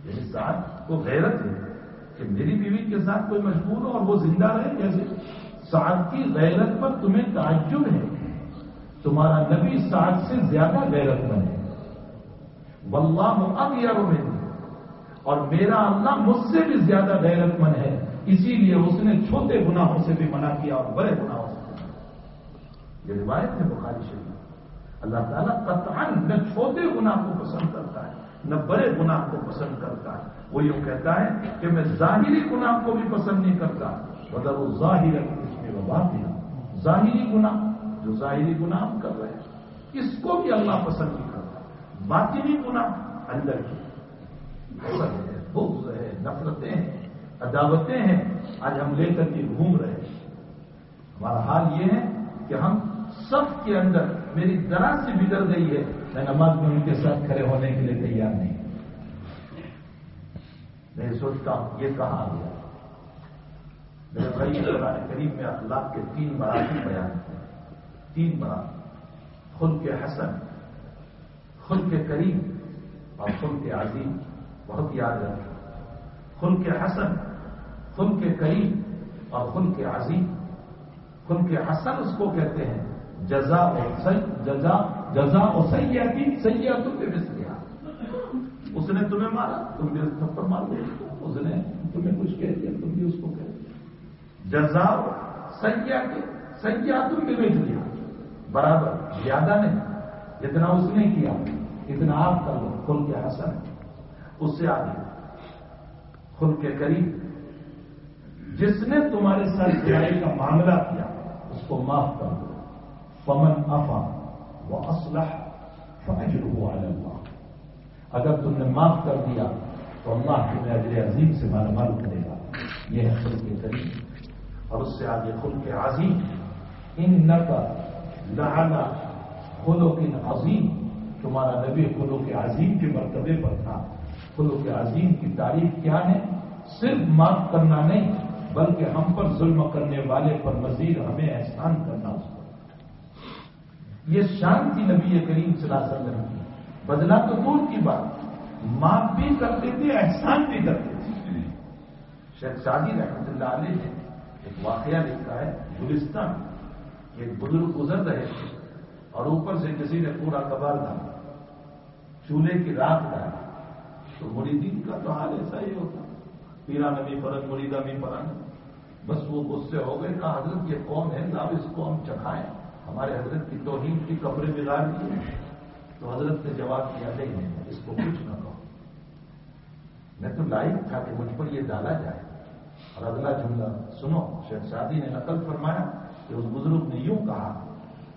یعنی سعد کو غیرت ہے کہ میری بیوی کے ساتھ کوئی مجبور ہو اور وہ زندہ رہے، کیسے؟ سعد کی غیرت پر تمہیں تعجب ہے۔ تمہارا نبی سعد سے زیادہ غیرت مند ہے۔ واللہ اب یا اور میرا اللہ مجھ سے بھی زیادہ غیرت مند ہے۔ اسی لیے اس نے چھوٹے گناہوں سے بھی منع کیا اور بڑے گناہوں سے یہ روایت ہے بخاری شریف۔ اللہ تعالیٰ قطعا نہ چھوٹے گناہ کو پسند کرتا ہے، نہ بڑے گناہ کو پسند کرتا ہے۔ وہ یوں کہتا ہے کہ میں ظاہری گناہ کو بھی پسند نہیں کرتا۔ مگر وہ ظاہر اس میں دیا۔ ظاہری گناہ، جو ظاہری گناہ ہم کر رہے ہیں، اس کو بھی اللہ پسند نہیں کرتا۔ باطنی گناہ اندر کی۔ حسد ہے، بغض ہے، نفرتیں ہیں، عداوتیں ہیں۔ آج ہم لے کر کے گھوم رہے ہیں۔ ہمارا حال یہ ہے کہ ہم سب کے اندر میری ذرا سے بگڑ گئی ہے۔ میں نماز میں ان کے ساتھ کھڑے ہونے کے لیے تیار نہیں۔ میں سوچتا ہوں، یہ کہاں گیا؟ میرے بھائی قرآن کریم میں اخلاق کے تین مراحل بیان ہیں۔ تین مراحل خود کے حسن خود کے قریب اور خود کے عظیم۔ بہت یاد رکھیں۔ خل کے حسن خل کے قریب اور خل کے عظیم۔ خل کے حسن اس کو کہتے ہیں جزا اور جزا جزا اور سیاحتی سیاح تم نے مس اس نے تمہیں مارا، تم بھی اس تھپڑ مار دیا۔ اس نے تمہیں کچھ کہہ دیا، تم بھی اس کو کہہ دیا جزا سیاح کے سیاح تم بھی بیچ لیا برابر، زیادہ نہیں۔ جتنا اس نے کیا، اتنا آپ کر لو خل کے حسن۔ اس سے آگے، خود کے قریب۔ جس نے تمہارے ساتھ سیائی کا معاملہ کیا، اس کو معاف کر دو۔ فمن افا وہ اسلح فجر ہوا اللہ اگر تم نے معاف کر دیا، تو اللہ تمہیں اجر عظیم سے مالا مال کرے گا۔ یہ ہے خود کے قریب۔ اور اس سے آگے خود کے عظیم ان نقا لہنا خلو کے عظیم۔ تمہارا نبی خلو کے عظیم کے مرتبے پر تھا۔ خلو کے عظیم کی تعریف کیا ہے؟ صرف معاف کرنا نہیں، بلکہ ہم پر ظلم کرنے والے پر مزید ہمیں احسان کرنا اس پر۔ یہ شان تھی نبی کریم صلی اللہ علیہ وسلم کی۔ بدلا تو دور کی بات۔ معاف بھی کرتے تھے، احسان بھی کرتے تھے۔ شیخ شادی رحمت اللہ علیہ ایک واقعہ لکھا ہے، گلستان۔ ایک بزرگ گزر رہے تھے اور اوپر سے کسی نے پورا کبار ڈالا۔ چولہے کی رات ڈالی۔ تو مریدین کا تو حال ایسا ہی ہوتا۔ پیرا نبی پرن مریدا بھی پرن بس وہ غصے ہو گئے، کہا، حضرت، یہ کون ہے، لاؤ اس کو ہم چکھائیں۔ ہمارے حضرت کی توہین کی کپڑے بگاڑ دیے تو حضرت نے جواب کیا نہیں، اس کو کچھ نہ کہو۔ میں تو لائق تھا کہ مجھ پر یہ ڈالا جائے۔ اور اگلا جملہ سنو شیخ شادی نے نقل فرمایا کہ اس بزرگ نے یوں کہا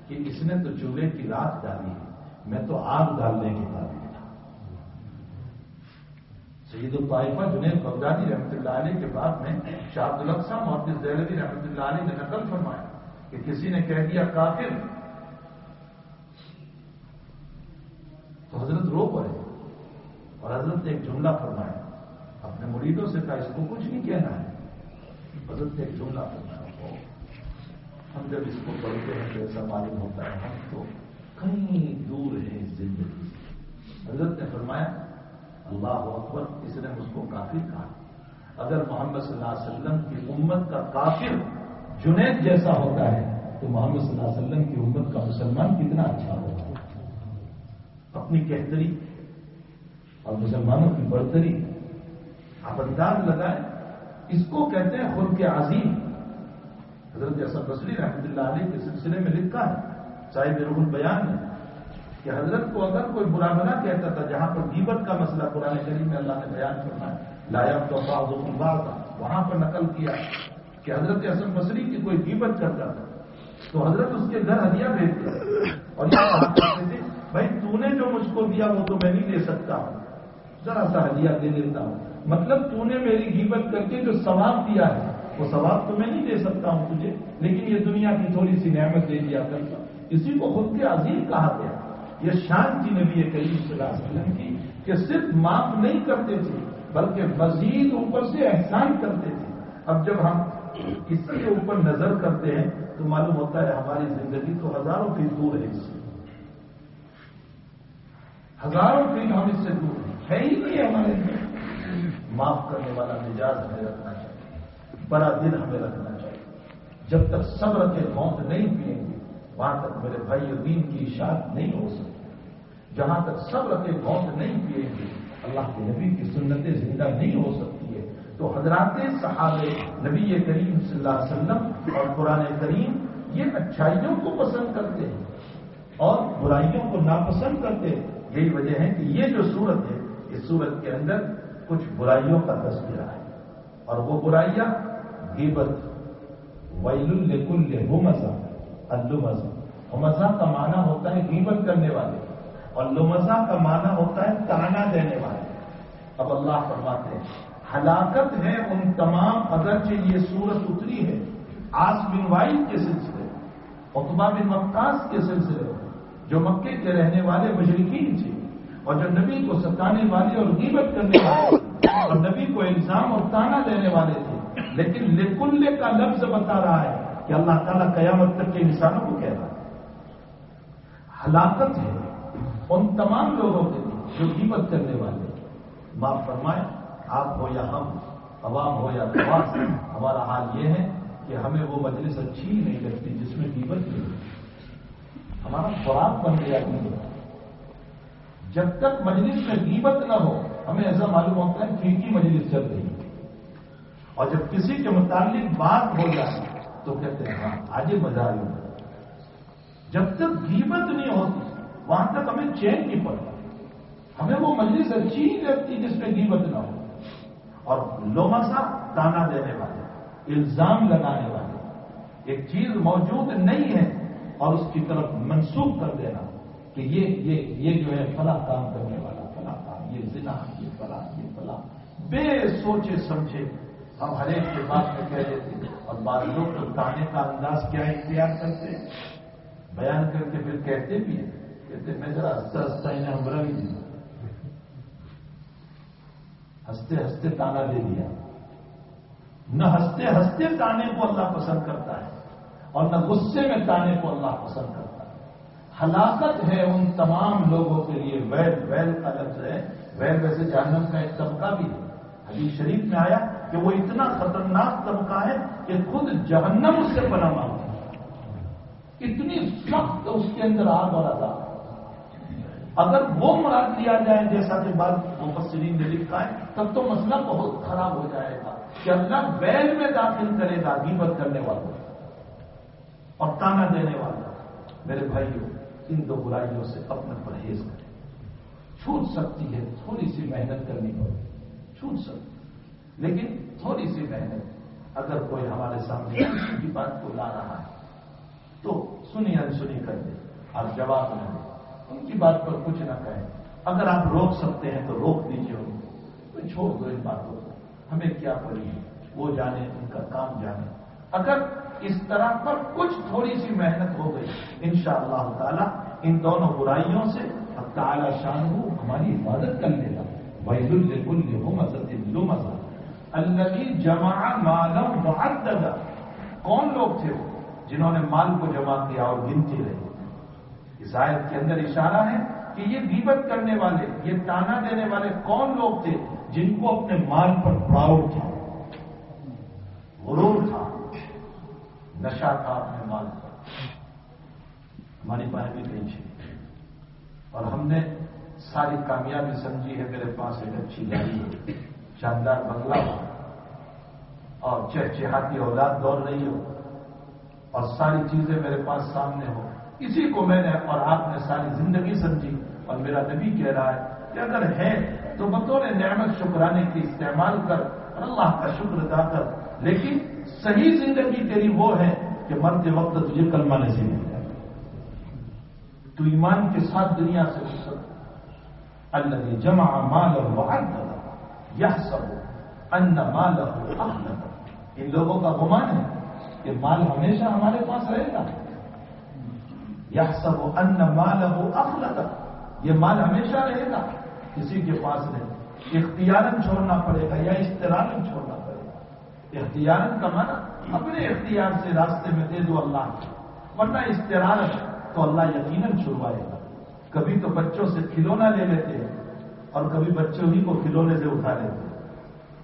کہ اس نے تو چولہے کی رات ڈالی ہے، میں تو آگ ڈالنے کے بعد تھا سعید الطائفہ جنید بغدادی رحمت اللہ علیہ کے بعد میں شاہد القسا محدود دہلوی رحمت اللہ علیہ نے نقل فرمایا کہ کسی نے کہہ دیا کافر، تو حضرت رو پڑے اور حضرت نے ایک جملہ فرمایا، اپنے مریدوں سے کہا، اس کو کچھ نہیں کہنا ہے۔ حضرت نے ایک جملہ فرمایا ہم جب اس کو پڑھتے ہیں تو ایسا معلوم ہوتا ہے ہم تو کہیں دور ہیں زندگی سے۔ حضرت نے فرمایا، اللہ اکبر، اس نے مجھ کو کافر کہا۔ اگر محمد صلی اللہ علیہ وسلم کی امت کا کافر جنید جیسا ہوتا ہے، تو محمد صلی اللہ علیہ وسلم کی امت کا مسلمان کتنا اچھا ہوگا اپنی کہتری اور مسلمانوں کی برتری، آپ انداز لگائیں۔ اس کو کہتے ہیں خود کے عظیم۔ حضرت اصل بصری رحمۃ اللہ علیہ کے سلسلے میں لکھا ہے صاحب روح البیان میں، کہ حضرت کو اگر کوئی برا بنا کہتا تھا، جہاں پر دیبت کا مسئلہ قرآن کریم میں اللہ نے بیان کرنا ہے لایا تو اللہ کا وہاں پر نقل کیا کہ حضرت اصل بصری کی کوئی دیبت کرتا تھا۔ تو حضرت اس کے گھر ہدیہ بھیجتے اور کہتے تھے، بھائی تو نے جو مجھ کو دیا وہ تو میں نہیں دے سکتا ہوں۔ ذرا سا ہدیہ دے دیتا ہوں۔ مطلب تو نے میری غیبت کر کے جو ثواب دیا ہے، وہ ثواب تو میں نہیں دے سکتا ہوں تجھے، لیکن یہ دنیا کی تھوڑی سی نعمت دے دیا کرتا اسی کو خود کے عظیم کہا گیا۔ یہ شان تھی نبی کریم صلی اللہ علیہ وسلم کی کہ صرف معاف نہیں کرتے تھے، بلکہ مزید اوپر سے احسان کرتے تھے۔ اب جب ہم کسی کے اوپر نظر کرتے ہیں، تو معلوم ہوتا ہے ہماری زندگی تو ہزاروں فیٹ دور ہے۔ اس سے ہزاروں فیٹ ہم اس سے دور ہیں۔ ہے ہی نہیں ہمارے معاف کرنے والا مزاج ہمیں رکھنا چاہیے، بڑا دل ہمیں رکھنا چاہیے۔ جب تک صبر کے موت نہیں پیئیں گے، وہاں تک میرے بھائی دین کی اشاعت نہیں ہو سکتی۔ جہاں تک صبر کے موت نہیں پیئیں گے، اللہ کے نبی کی سنتیں زندہ نہیں ہو سکتی ہے تو حضرات صحابے نبی کریم صلی اللہ علیہ وسلم اور قرآن کریم یہ اچھائیوں کو پسند کرتے ہیں اور برائیوں کو ناپسند کرتے ہیں۔ یہی وجہ ہے کہ یہ جو صورت ہے، اس صورت کے اندر کچھ برائیوں کا تذکرہ ہے۔ اور وہ برائیاں غیبت، ویل الکل مزہ اللمزہ۔ مزہ کا معنی ہوتا ہے غیبت کرنے والے، اور لمزہ کا معنی ہوتا ہے تانا دینے والے۔ اب اللہ فرماتے ہیں، ہلاکت ہے ان تمام، اگرچہ یہ صورت اتری ہے، آس بن وائل کے سلسلے اتبا بن مکاس کے سلسلے، جو مکے کے رہنے والے مشرقین تھے۔ اور جو نبی کو ستانے والے اور غیبت کرنے والے اور نبی کو الزام اور تانا دینے والے تھے۔ لیکن لکلے کا لفظ بتا رہا ہے کہ اللہ تعالیٰ قیامت تک کے انسانوں کو کہہ رہا ہے۔ ہلاکت ہے ان تمام لوگوں کے لیے جو قیمت کرنے والے معاف فرمائے آپ ہو یا ہم، عوام ہو یا خواص ہمارا حال یہ ہے کہ ہمیں وہ مجلس اچھی نہیں لگتی جس میں قیمت نہیں ہمارا خوراک بن گیا قیمت جب تک مجلس میں قیمت نہ ہو، ہمیں ایسا معلوم ہوتا ہے کھینکی مجلس چل رہی ہے اور جب کسی کے متعلق بات ہو جائے تو کہتے ہیں ہاں آج مزہ آئی جب تک گیبت نہیں ہوتی، وہاں تک ہمیں چین نہیں پڑتا ہمیں وہ مجلس اچھی ہی لگتی جس میں گیبت نہ ہو۔ اور لومسا دانا دینے والے، الزام لگانے والے، ایک چیز موجود نہیں ہے اور اس کی طرف منسوخ کر دینا۔ کہ یہ یہ یہ جو ہے فلاں کام کرنے والا، فلاں کام، یہ زنا، یہ فلاں یہ فلاں۔ بے سوچے سمجھے ہم ہر ایک کے بات میں کہہ دیتے اور بعض لوگ تو تانے کا انداز کیا اختیار کرتے بیان کر کے پھر کہتے بھی ہیں۔ کہتے میں ذرا ہنستا ہنستا انہیں ہمرا بھی دیا ہنستے ہنستے تانا دے دیا۔ نہ ہنستے ہنستے تانے کو اللہ پسند کرتا ہے اور نہ غصے میں تانے کو اللہ پسند کرتا ہے۔ ہلاکت ہے ان تمام لوگوں کے لیے۔ ویل ویل کا لفظ ہے، ویل ویسے جہنم کا ایک طبقہ بھی ہے۔ حدیث شریف میں آیا کہ وہ اتنا خطرناک طبقہ ہے کہ خود جہنم اس سے پناہ مانگتا اتنی سخت اس کے اندر آگ اور عذاب اگر وہ مراد لیا جائے جیسا کہ بعد مفسرین نے لکھا ہے، تب تو مسئلہ بہت خراب ہو جائے گا کہ اللہ بیل میں داخل کرے گا، غیبت کرنے والوں اور تانا دینے والا میرے بھائیوں ان دو برائیوں سے اپنا پرہیز کریں۔ چھوٹ سکتی ہے، تھوڑی سی محنت کرنی پڑے۔ چھوٹ سکتی لیکن تھوڑی سی محنت، اگر کوئی ہمارے سامنے کسی کی بات کو لا رہا ہے، تو سنی انسنی کر دے آپ جواب نہ دیں۔ ان کی بات پر کچھ نہ کہیں۔ اگر آپ روک سکتے ہیں تو روک دیجیے ان کو۔ تو چھوڑ دو ان باتوں کو۔ ہمیں کیا پڑی ہے؟ وہ جانے، ان کا کام جانے۔ اگر اس طرح پر کچھ تھوڑی سی محنت ہو گئی۔ ان شاء اللہ تعالی ان دونوں برائیوں سے اب تعالی شان ہو ہماری حفاظت کر لے گا۔ وحید الکل ہو مزد لو مزہ اللہ جمع مالم معدد کون لوگ تھے وہ جنہوں نے مال کو جمع کیا اور گنتی رہی؟ اس آیت کے اندر اشارہ ہے کہ یہ دیبت کرنے والے، یہ تانا دینے والے کون لوگ تھے جن کو اپنے مال پر پراؤڈ تھا؟ غرور تھا۔ نشہ تھا اپنے مال پر۔ ہماری بہن بھی نہیں اور ہم نے ساری کامیابی سمجھی ہے، میرے پاس ایک اچھی گاڑی ہے۔ شاندار بنگلہ ہو۔ اور چہچہاتی اولاد دوڑ رہی ہو۔ اور ساری چیزیں میرے پاس سامنے ہو اسی کو میں نے اور آپ نے ساری زندگی سمجھی۔ اور میرا نبی کہہ رہا ہے کہ اگر ہے تو بطور نعمت شکرانے کی استعمال کر اور اللہ کا شکر ادا کر۔ لیکن صحیح زندگی تیری وہ ہے کہ مرتے وقت تجھے کلمہ نصیب ہو جائے۔ تو ایمان کے ساتھ دنیا سے اللہ نے جمع مال اور یہ سب ان مال ان لوگوں کا گمان ہے کہ مال ہمیشہ ہمارے پاس رہے گا۔ یا سب ان مال ہو یہ مال ہمیشہ رہے گا۔ کسی کے پاس نہیں۔ اختیار چھوڑنا پڑے گا یا اشترار چھوڑنا پڑے گا۔ اختیار کا مانا اپنے اختیار سے راستے میں دے دو اللہ ورنہ اشترار تو اللہ یقیناً چھڑوائے گا۔ کبھی تو بچوں سے کھلونا لے لیتے ہیں اور کبھی بچوں ہی کو کھلونے سے اٹھا لیتے ہیں۔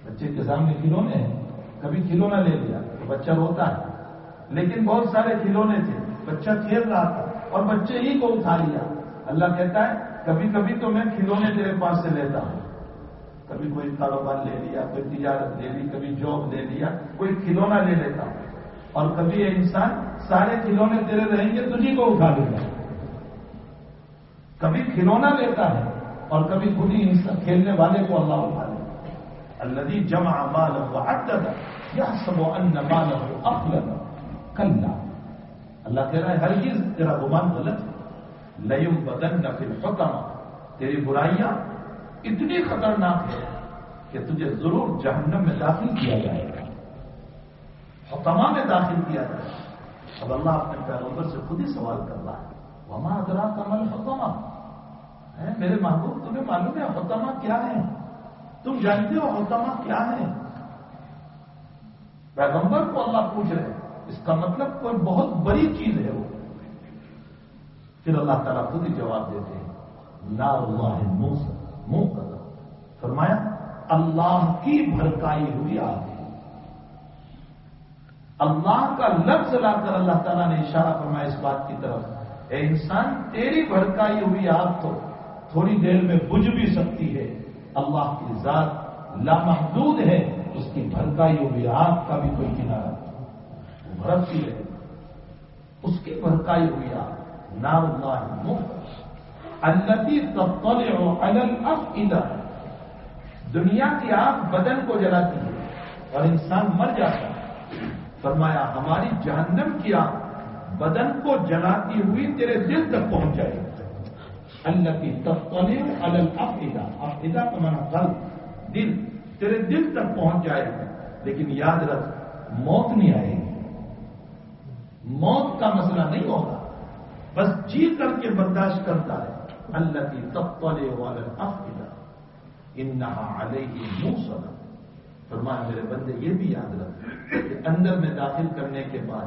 بچے کے سامنے کھلونے ہیں، کبھی کھلونا لے لیا تو بچہ روتا ہے۔ لیکن بہت سارے کھلونے تھے، بچہ کھیل رہا تھا اور بچے ہی کو اٹھا لیا۔ اللہ کہتا ہے، کبھی کبھی تو میں کھلونے تیرے پاس سے لیتا ہوں۔ کبھی کوئی کاروبار لے لیا، کوئی تجارت لے لی، کبھی جاب لے لیا، کوئی کھلونا لے لیتا ہوں۔ اور کبھی یہ انسان سارے کھلونے تیرے رہیں گے، تجھی کو اٹھا لے گا۔ کبھی کھلونا لیتا ہے اور کبھی خود ہی کھیلنے والے کو اللہ اٹھا لے۔ اللہ جمع مال یا سب ان مال افلد کل اللہ کہہ رہا ہے، ہر چیز تیرا گمان غلط ہے۔ لیم بدن نہ پھر تیری برائیاں اتنی خطرناک ہے کہ تجھے ضرور جہنم میں داخل کیا جائے گا حتما میں داخل کیا جائے گا۔ اب اللہ اپنے پیغمبر سے خود ہی سوال کر رہا ہے، وما ادرا کمل حتما میرے محبوب، تمہیں معلوم ہے حتما کیا ہے؟ تم جانتے ہو حتما کیا ہے؟ پیغمبر کو اللہ پوچھ رہے اس کا مطلب کوئی بہت بڑی چیز ہے وہ۔ پھر اللہ تعالیٰ خود ہی جواب دیتے ہیں، لا اللہ منہ کر فرمایا، اللہ کی بھرکائی ہوئی آگ اللہ کا لفظ لا کر اللہ تعالیٰ نے اشارہ فرمایا اس بات کی طرف۔ اے انسان، تیری بھڑکائی ہوئی آگ تو تھوڑی دیر میں بجھ بھی سکتی ہے۔ اللہ کی ذات لامحدود ہے، اس کی بھڑکائی ہوئی آگ کا بھی کوئی کنارہ برفتی رہے اس کی بھرکائی ہوئی آپ نار اللہ التی تب ادھر دنیا کی آگ بدن کو جلاتی ہے اور انسان مر جاتا ہے۔ فرمایا، ہماری جہنم کی آگ بدن کو جلاتی ہوئی تیرے دل تک پہنچ جائے گی۔ اللہ کی تفتل الفیدہ افیدہ کا مانا قلب دل تیرے دل تک پہنچ جائے گا۔ لیکن یاد رکھ، موت نہیں آئے گی۔ موت کا مسئلہ نہیں ہوگا۔ بس جی کر کے برداشت کرتا ہے۔ اللہ کی تب والے والے افیدہ انہا فرمایا، میرے بندے، یہ بھی یاد رکھ کہ اندر میں داخل کرنے کے بعد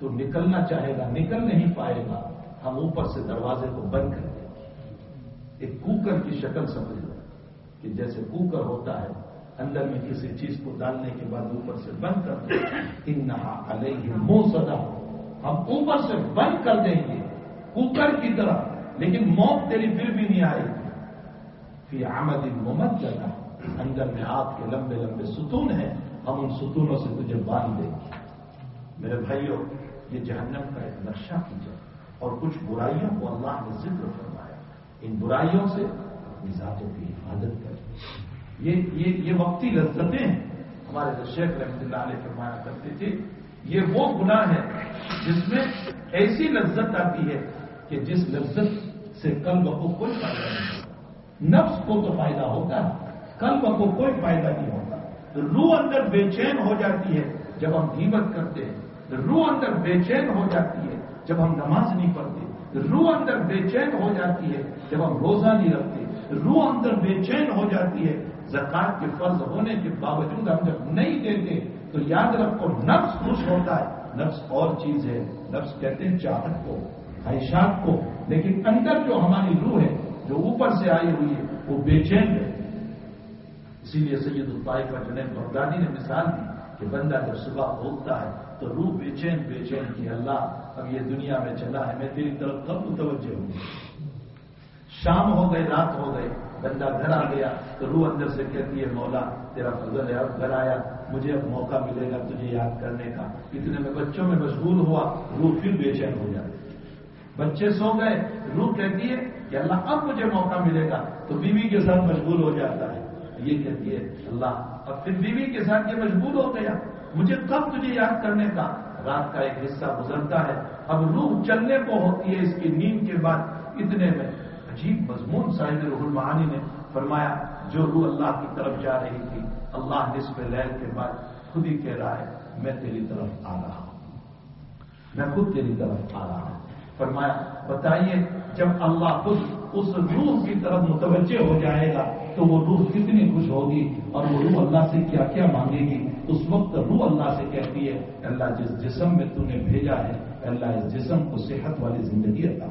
تو نکلنا چاہے گا، نکل نہیں پائے گا، ہم اوپر سے دروازے کو بند کر دیں گے۔ ایک کوکر کی شکل سمجھ لو کہ جیسے کوکر ہوتا ہے، اندر میں کسی چیز کو ڈالنے کے بعد اوپر سے بند کر دیں ان نہا علیہ منہ سدا ہم اوپر سے بند کر دیں گے، کوکر کی طرح۔ لیکن موت تیری پھر بھی نہیں آئے پھر آمد محمد جگہ اندر میں آپ کے لمبے لمبے ستون ہیں، ہم ان ستونوں سے تجھے باندھ دیں گے۔ میرے بھائیوں، یہ جہنم کا ایک نقشہ کیجیے۔ اور کچھ برائیوں کو اللہ نے ذکر فرمایا۔ ان برائیوں سے اپنی ذاتوں کی حفاظت کر یہ یہ یہ وقتی لذتیں ہیں ہمارے شیخ رحمت اللہ علیہ فرمایا کرتے تھے، یہ وہ گناہ ہے جس میں ایسی لذت آتی ہے کہ جس لذت سے قلب کو کوئی فائدہ نہیں ہوتا۔ نفس کو تو فائدہ ہوتا ہے قلب کو کوئی فائدہ نہیں ہوتا۔ روح اندر بے چین ہو جاتی ہے جب ہم قیمت کرتے ہیں۔ روح اندر بے چین ہو جاتی ہے جب ہم نماز نہیں پڑھتے روح اندر بے چین ہو جاتی ہے جب ہم روزہ نہیں رکھتے روح اندر بے چین ہو جاتی ہے۔ زکات کے فرض ہونے کے باوجود ہم جب نہیں دیتے تو یاد رکھو، نفس خوش ہوتا ہے۔ نفس اور چیز ہے۔ نفس کہتے ہیں چاہت کو۔ خواہشات کو۔ لیکن اندر جو ہماری روح ہے، جو اوپر سے آئی ہوئی ہے، وہ بے چین ہے۔ اسی لیے سید الطائف کا جنید بغدادی نے مثال دی کہ بندہ جب صبح اٹھتا ہے تو روح بے چین بے چین کی اللہ، اب یہ دنیا میں چلا ہے، میں تیری طرف کب متوجہ ہوں؟ شام ہو گئے، رات ہو گئے، بندہ گھر آ گیا تو روح اندر سے کہتی ہے، مولا، تیرا فضل ہے، اب گھر آیا، مجھے اب موقع ملے گا تجھے یاد کرنے کا۔ اتنے میں بچوں میں مشغول ہوا، روح پھر بے چین ہو جاتی بچے سو گئے، روح کہتی ہے کہ اللہ اب مجھے موقع ملے گا تو بیوی کے ساتھ مشغول ہو جاتا ہے۔ یہ کہتی ہے، اللہ اب پھر بیوی کے ساتھ یہ مجبور ہو گیا۔ مجھے کب تجھے یاد کرنے کا؟ رات کا ایک حصہ گزرتا ہے۔ اب روح چلنے کو ہوتی ہے، اس کی نیند کے بعد اتنے میں۔ عجیب مضمون صاحب روح المعانی نے فرمایا، جو روح اللہ کی طرف جا رہی تھی، اللہ نصف لہر کے بعد خود ہی کہہ رہا ہے، میں تیری طرف آ رہا ہوں۔ میں خود تیری طرف آ رہا ہوں۔ فرمایا، بتائیے، جب اللہ خود اس روح کی طرف متوجہ ہو جائے گا، تو وہ روح کتنی خوش ہوگی اور وہ روح اللہ سے کیا کیا مانگے گی؟ اس وقت روح اللہ سے کہتی ہے اللہ، جس جسم میں تو نے بھیجا ہے اللہ، اس جسم کو صحت والی زندگی عطا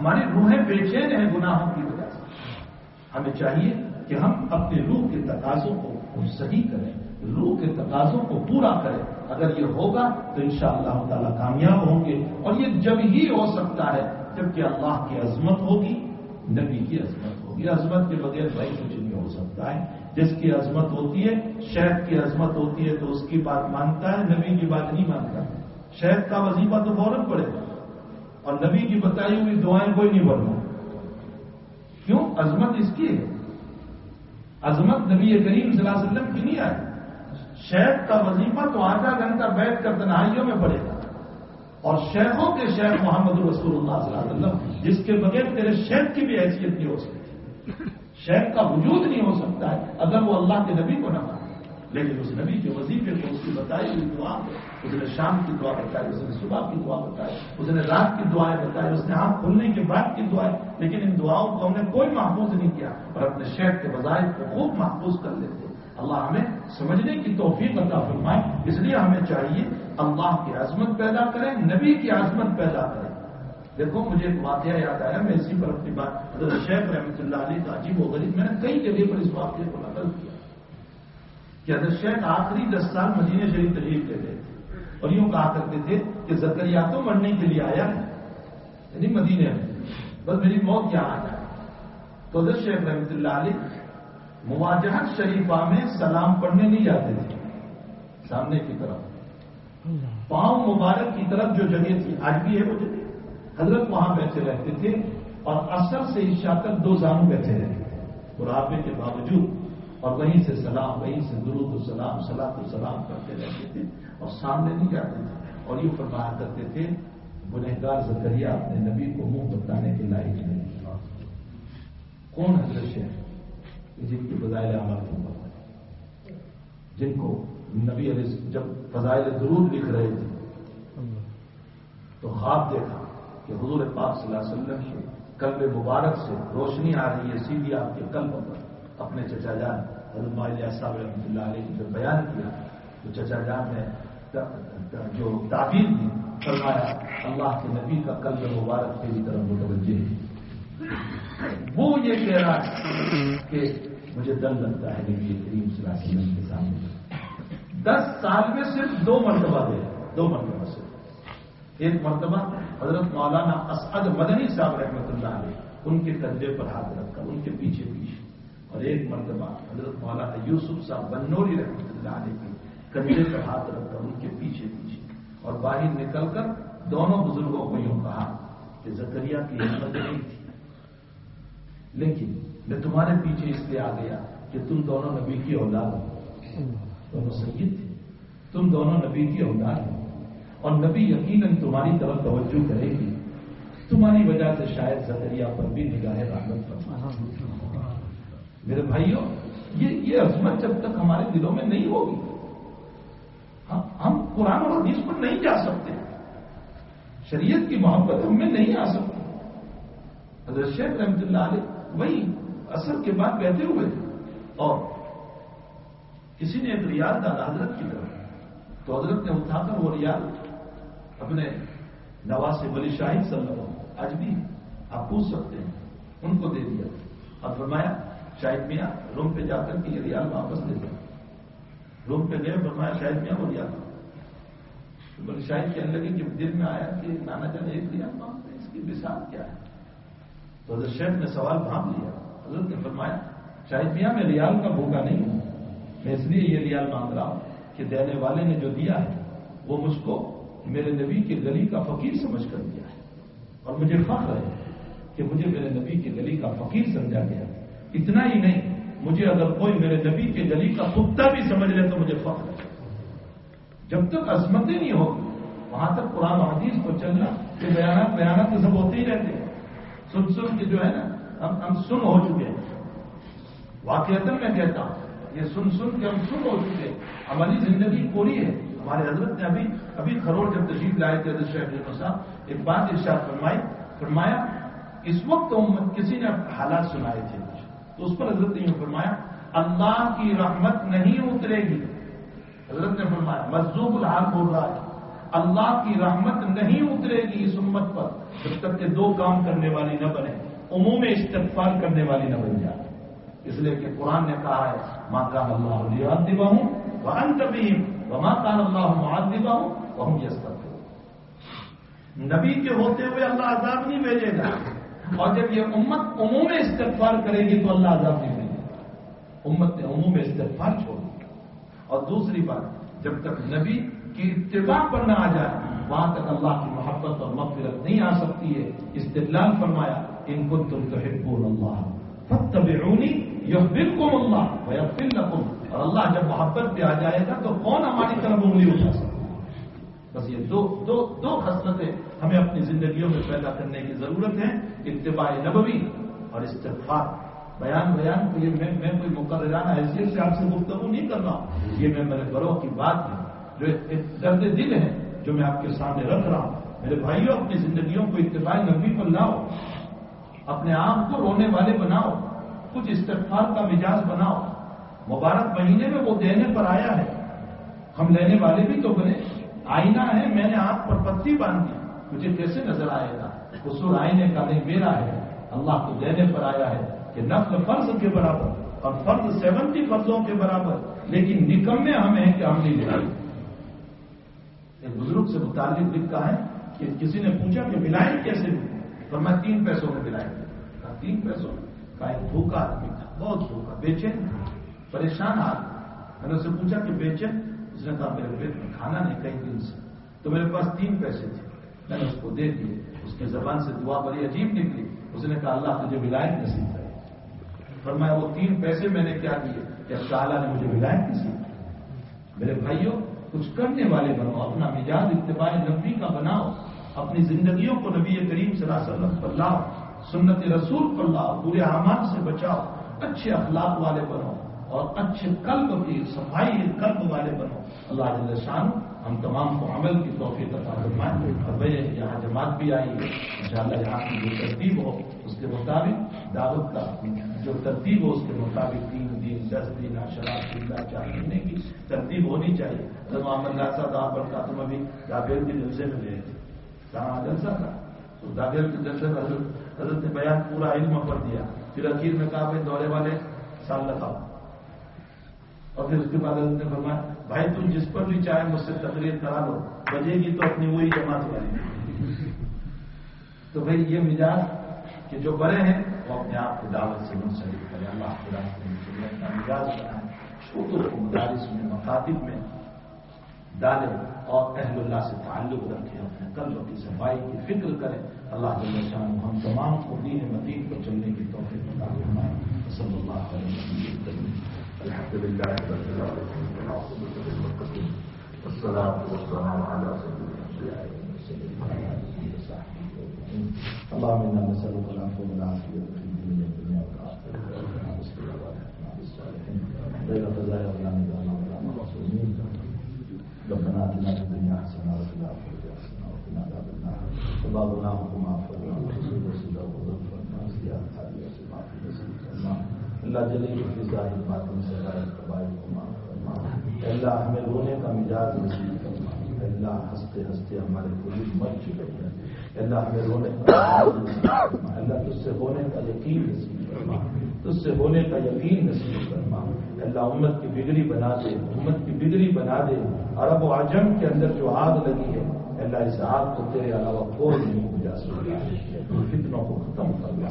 ہماری روحیں بے چین ہیں گناہوں کی وجہ سے۔ ہمیں چاہیے کہ ہم اپنے روح کے تقاضوں کو صحیح کریں، روح کے تقاضوں کو پورا کریں۔ اگر یہ ہوگا تو انشاءاللہ اللہ تعالیٰ کامیاب ہوں گے۔ اور یہ جب ہی ہو سکتا ہے جبکہ اللہ کی عظمت ہوگی، نبی کی عظمت ہوگی۔ عظمت کے بغیر بھائی کچھ نہیں ہو سکتا ہے۔ جس کی عظمت ہوتی ہے، شہد کی عظمت ہوتی ہے تو اس کی بات مانتا ہے، نبی کی بات نہیں مانتا۔ شہد کا وظیفہ تو فوراً پڑے۔ گا اور نبی کی بتائی ہوئی دعائیں کوئی نہیں بڑھنا کیوں؟ عظمت اس کی ہے۔ عظمت نبی کریم صلی اللہ علیہ وسلم کی نہیں آئی۔ شہد کا وظیفہ تو آدھا گھنٹہ بیٹھ کر تنہائیوں میں پڑے گا۔ اور شیخوں کے شیخ محمد رسول اللہ صلی اللہ علیہ وسلم، جس کے بغیر تیرے شیخ کی بھی حیثیت نہیں ہو سکتی۔ شیخ کا وجود نہیں ہو سکتا ہے، اگر وہ اللہ کے نبی کو نہ مانے۔ لیکن اس نبی کے وظیفے کو، اس کی بتائی ہوئی دعا اس نے شام کی دعا بتائی، اس نے صبح کی دعا بتائی، اس نے رات کی دعائیں بتائی، اس نے آنکھ کھلنے کے بعد کی دعائیں۔ لیکن ان دعاؤں کو ہم نے کوئی محفوظ نہیں کیا، اور اپنے شیخ کے وظائف کو خوب محفوظ کر لیتے اللہ ہمیں سمجھنے کی توفیق عطا فرمائے۔ اس لیے ہمیں چاہیے اللہ کی عظمت پیدا کریں، نبی کی عظمت پیدا کریں۔ دیکھو، مجھے ایک واقعہ یاد آیا، میں اسی پر اپنی بات، حضرت شیخ رحمۃ اللہ علیہ کا عجیب و غریب، میں نے کئی جگہ پر اس واقعے کو نقل کیا کہ حضرت شیخ آخری دس سال مدینہ شریف تجریف دے تھے۔ اور یوں کہا کرتے تھے کہ زکریا تو مرنے کے لیے آیا ہے یعنی مدینے میں۔ بس میری موت کیا آ جائے۔ تو حضرت شیخ رحمۃ اللہ علیہ مواجہت شریفہ میں سلام پڑھنے نہیں جاتے تھے۔ سامنے کی طرف۔ پاؤں مبارک کی طرف جو جگہ تھی، آج بھی ہے وہ جگہ۔ حضرت وہاں بیٹھے رہتے تھے اور اثر سے عشا تک دو زانو بیٹھے رہتے تھے۔ برابے کے باوجود اور وہیں سے سلام، وہیں سے درود و سلام سلاط و سلام کرتے رہتے تھے اور سامنے نہیں جاتے تھے۔ اور یہ فرمایا کرتے تھے، گنہگار زکریا اپنے نبی کو منہ بتانے کے لائق نہیں کون حضرت ہے جن کی بدائل عمل جن کو نبی علیہ جب فضائل درود لکھ رہے تھے، تو خواب دیکھا کہ حضور پاک صلی اللہ علیہ وسلم کی قلب مبارک سے روشنی آ رہی ہے، سیدھی آپ کے قلب پر۔ اپنے چچا جان، حضرت مالیہ صاحب رحمۃ اللہ علیہ نے جب بیان کیا، تو چچا جان نے جو تعبیر دی فرمایا، اللہ کے نبی کا قلب مبارک تیری طرف متوجہ ہے۔ وہ یہ کہہ رہا ہے کہ مجھے ڈر لگتا ہے نبی کریم صلی اللہ علیہ وسلم کے سامنے۔ دس سال میں صرف دو مرتبہ دے۔ دو مرتبہ صرف۔ ایک مرتبہ حضرت مولانا اسعد مدنی صاحب رحمۃ اللہ علیہ، ان کے کندھے پر ہاتھ رکھ کر، ان کے پیچھے پیچھے۔ اور ایک مرتبہ حضرت مولانا یوسف صاحب بنوری رحمۃ اللہ علیہ کے کندھے پر ہاتھ رکھ کر، ان کے پیچھے پیچھے۔ اور باہر نکل کر دونوں بزرگوں کو یوں کہا کہ زکریا کی ہمت نہیں تھی، لیکن میں تمہارے پیچھے اس لیے آ گیا کہ تم دونوں نبی کی اولاد ہو۔ دونوں سید تھے تم دونوں نبی کی اولاد ہو۔ اور نبی یقیناً تمہاری طرف توجہ کرے گی۔ تمہاری وجہ سے شاید زکریا پر بھی نگاہ رحمت پر میرے بھائیوں، یہ یہ عظمت جب تک ہمارے دلوں میں نہیں ہوگی، ہم قرآن اور حدیث پر نہیں جا سکتے۔ شریعت کی محبت ہم میں نہیں آ سکتی۔ حضرت شیخ رحمت اللہ علیہ وہی اثر کے بعد بیٹھے ہوئے تھے۔ اور کسی نے ایک ریال ڈالا حضرت کی طرف۔ تو حضرت نے اٹھا کر وہ ریال اپنے نواز بلی شاہد صلی اللہ علیہ آج بھی آپ پوچھ سکتے ہیں۔ ان کو دے دیا۔ اور فرمایا، شاہد میاں، روم پہ جا کر کے یہ ریال واپس دے دیا روم پہ گئے، فرمایا، شاہد میاں، وہ ریال بولے شاہد کہنے لگے کہ دل میں آیا کہ نانا جان، ایک ریال مانگتے اس کی مثال کیا ہے؟ تو حضرت شیخ نے سوال بھانپ لیا۔ حضرت نے فرمایا، شاہد میاں، میں ریال کا بھوکا نہیں ہوں۔ میں اس لیے یہ ریال مانگ رہا ہوں کہ دینے والے نے جو دیا ہے، وہ مجھ کو میرے نبی کے گلی کا فقیر سمجھ کر دیا ہے۔ اور مجھے فخر ہے کہ مجھے میرے نبی کے گلی کا فقیر سمجھا گیا۔ اتنا ہی نہیں، مجھے اگر کوئی میرے نبی کے گلی کا کتا بھی سمجھ لے تو مجھے فخر ہے۔ جب تک عظمتیں نہیں ہوگی وہاں تک قرآن حدیث کو چلنا کہ بیانات بیانات تو سب ہوتے ہی رہتے ہیں۔ سن سن کے جو ہے نا ہم ہم سن ہو چکے ہیں۔ واقعات میں کہتا ہوں، یہ سن سن کے ہم سن ہو چکے ہماری زندگی پوری ہے۔ ہمارے حضرت نے ابھی ابھی خروڑ جب تشریف لائے تھے حضرت شیخ صاحب، ایک بات ارشاد فرمائی، فرمایا، اس وقت کسی نے حالات سنائے تھے۔ تو اس پر حضرت نے فرمایا، اللہ کی رحمت نہیں اترے گی۔ حضرت نے فرمایا مزوب الحال بول رہا ہے۔ اللہ کی رحمت نہیں اترے گی اس امت پر، جب تک کہ دو کام کرنے والی نہ بنے۔ عموم استغفار کرنے والی نہ بن جائے اس لیے کہ قرآن نے کہا ہے ماں کا اللہ علیہ ہوں وہ انتبیم وما کان اللہ معذبہ ہوں وہ ہم یس نبی کے ہوتے ہوئے اللہ عذاب نہیں بھیجے گا۔ اور جب یہ امت عموم استغفار کرے گی تو اللہ عذاب نہیں بھیجے گا۔ امت نے عموم استغفار چھوڑ دیا۔ اور دوسری بات، جب تک نبی کی اتباع پر نہ آ جائے، وہاں تک اللہ کی محبت اور مغفرت نہیں آ سکتی ہے۔ استدلال فرمایا ان کو تم تو ہٹ اللہ فتبعونی یحببکم اللہ ویغفر لکم اور اللہ جب محبت پہ آ جائے گا تو کون ہماری طرف انگلی اٹھا سکتا بس یہ دو دو دو خصلتیں ہمیں اپنی زندگیوں میں پیدا کرنے کی ضرورت ہے اتباع نبوی اور استغفار۔ بیان بیان کو یہ میں میں کوئی مقررانہ حیثیت سے آپ سے گفتگو نہیں کر رہا ہوں۔ یہ میں میرے گروہ کی بات ہے، جو ایک درد دل ہے، جو میں آپ کے سامنے رکھ رہا ہوں۔ میرے بھائیوں، اپنی زندگیوں کو اتباع نبی پر لاؤ۔ اپنے آپ کو رونے والے بناؤ، کچھ استغفار کا مزاج بناؤ۔ مبارک مہینے میں وہ دینے پر آیا ہے۔ ہم لینے والے بھی تو بنے۔ آئینہ ہے، میں نے آپ پر پتی باندھ دی مجھے کیسے نظر آئے گا؟ قصور آئینے کا نہیں، میرا ہے۔ اللہ کو دینے پر آیا ہے کہ نفل فرض کے برابر اور فرض سیونٹی فرضوں کے برابر۔ لیکن نکمے ہمیں ہیں کہ ہم نہیں لے ایک بزرگ سے متعلق لکھا ہے کہ کسی نے پوچھا کہ ملائیں کیسے؟ تو میں تین پیسوں میں ملائیں تین پیسوں کا ایک بھوکا آدمی تھا، بہت بھوکا بے چین پریشان آدمی میں نے اسے پوچھا کہ بے چین؟ اس نے کہا، میرے پیٹ میں کھانا نہیں، کئی دن سے۔ تو میرے پاس تین پیسے تھے۔ میں نے اس کو دے دیے۔ اس کی زبان سے دعا بڑی عجیب نکلی۔ اس نے کہا، اللہ تجھے ولایت نصیب کرے۔ فرمایا، وہ تین پیسے میں نے کیا دیے کہ اللہ نے مجھے ولایت نصیب میرے بھائیوں، کچھ کرنے والے بنو اپنا مزاج اتباع نبی کا بناؤ۔ اپنی زندگیوں کو نبی کریم صلی اللہ علیہ وسلم پر لاؤ، سنت رسول پر لاؤ پورے احمد سے بچاؤ، اچھے اخلاق والے بنو اور اچھے قلب کی صفائی قلب والے بنو۔ اللہ جل شان ہم تمام کو عمل کی توفیق عطا فرمائیں اور بھائی، یہاں جماعت بھی آئی ہے۔ انشاءاللہ یہاں کی جو ترتیب ہو، اس کے مطابق دعوت کا جو ترتیب ہو، اس کے مطابق تین دن دس دن شراب تین چار مہینے کی ترتیب ہونی چاہیے۔ حضرت محمد اللہ صاحب، آپ بڑھتا تم ابھی دابیر کے جلسے میں گئے تھے۔ کہاں جلسہ تھا تو دابیر کے جلسے حضرت حضرت نے بیان پورا علم پڑھ دیا پھر اخیر میں کہا بھائی دورے والے سال لگاؤ اور پھر اس کے بعد حضرت نے فرمایا بھائی تم جس پر بھی چاہے مجھ سے تقریر کرا لو بجے گی تو اپنی وہی جماعت والی تو بھائی یہ مزاج کہ جو بڑے ہیں وہ اپنے آپ کی دعوت سے منسلک کرے اللہ خدا اپنا مزاج بنائے چھوٹوں کو مدارس میں مخاطب میں ڈالے اور اہل اللہ سے تعلق رکھے اپنے قلب کی صفائی کی فکر کرے اللہ شان ہم تمام کو دین مدین پر چلنے کی توفیق عطا فرمائے۔ صلی اللہ علیہ وسلم۔ الحمد لله رب العالمين والصلاة والسلام على سيدنا الأنبياء والمرسلين وعلى آله وصحبه أجمعين اللهم إنا نسألك العفو والعافية في الدين والدنيا والآخرة وارزقنا بالصلاة والحكمة بالصالحين غير خزايا ولا نظام ولا معصومين ربنا آتنا في الدنيا حسنة وفي الآخرة حسنة وقنا عذاب النار وبعضنا حكم عفو وحسن وسيلة وظلم والناس يا حالي وسمع في نسيك الله اللہ جلی کی ظاہر باتوں سے غائب قبائل کو معاف فرما اللہ ہمیں رونے کا مزاج نصیب فرما اللہ ہنستے ہنستے ہمارے قریب مر چکے ہیں اللہ ہمیں رونے کا اللہ تجھ سے ہونے کا یقین نصیب فرما تجھ سے ہونے کا یقین نصیب فرما اللہ امت کی بگڑی بنا دے امت کی بگڑی بنا دے. عرب و عجم کے اندر جو آگ لگی ہے، اللہ اس آگ کو تیرے علاوہ کوئی نہیں بجا سکتا فتنوں کو ختم کرنا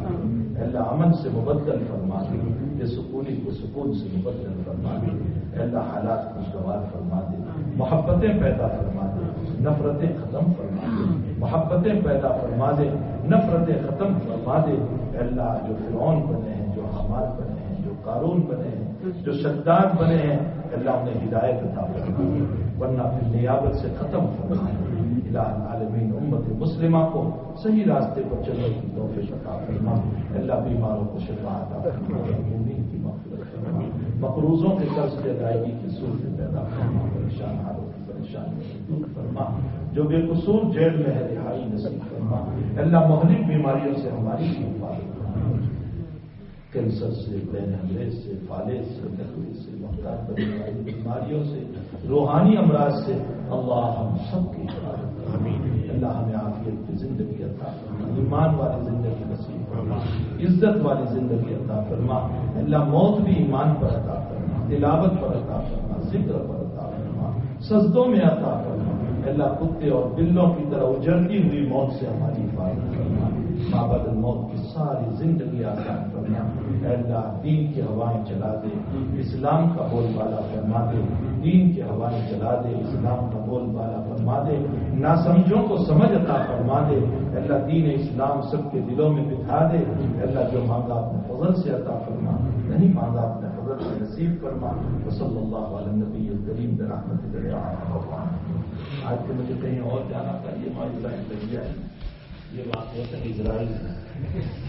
اللہ امن سے مبدل فرما دے یہ سکونی کو سکون سے مبدل فرما دے اللہ حالات خوشگوار فرما دے محبتیں پیدا فرما دے نفرتیں ختم فرما دے محبتیں پیدا فرما دے نفرتیں ختم فرما دے اللہ جو فرعون بنے ہیں، جو حماد بنے ہیں جو قارون بنے ہیں جو شداد بنے ہیں اللہ نے ہدایت عطا فرما ورنہ پھر نیابت سے ختم فرما عالمین امت مسلمہ کو صحیح راستے پر چلنے کی توفیق عطا فرما اللہ بیماروں کو شفا عطا فرما امید کی مغفرت فرما مقروضوں کے قرض کی ادائیگی کی صورت پیدا فرما پریشان حالوں کی پریشانی دور فرما جو بے قصور جیل میں ہے رہائی نصیب فرما اللہ مہلک بیماریوں سے ہماری حفاظت کینسر سے بین حملے سے فالج سے لکڑی سے محتاط کرنے والی بیماریوں سے روحانی امراض سے اللہ ہم سب کی حفاظت اللہ ہمیں عافیت کی زندگی عطا فرما۔ ایمان والی زندگی نصیب فرما۔ عزت والی زندگی عطا فرما۔ اللہ موت بھی ایمان پر عطا فرما۔ تلاوت پر عطا فرما۔ ذکر پر عطا فرما۔ سجدوں میں عطا فرما۔ اللہ کتے اور بلوں کی طرح اجڑتی ہوئی موت سے ہماری حفاظت فرما۔ مابد موت کی ساری زندگی آسان فرما۔ اللہ، دین کی ہوائیں چلا دے۔ اسلام کا بول بالا فرما دے۔ دین کی ہوائیں چلا دے۔ اسلام کا بول بالا فرما دے۔ ناسمجھوں کو سمجھ عطا فرما دے۔ اللہ، دین اسلام سب کے دلوں میں بٹھا دے۔ اللہ، جو مانگا اپنے فضل سے عطا فرما، نہیں مانگا اپنے فضل سے نصیب فرما۔ صلی اللہ علیہ نبی کریم درحمت آج کے مجھے کہیں اور جانا تھا یہ معاہدہ یہ بات ہے اسرائیل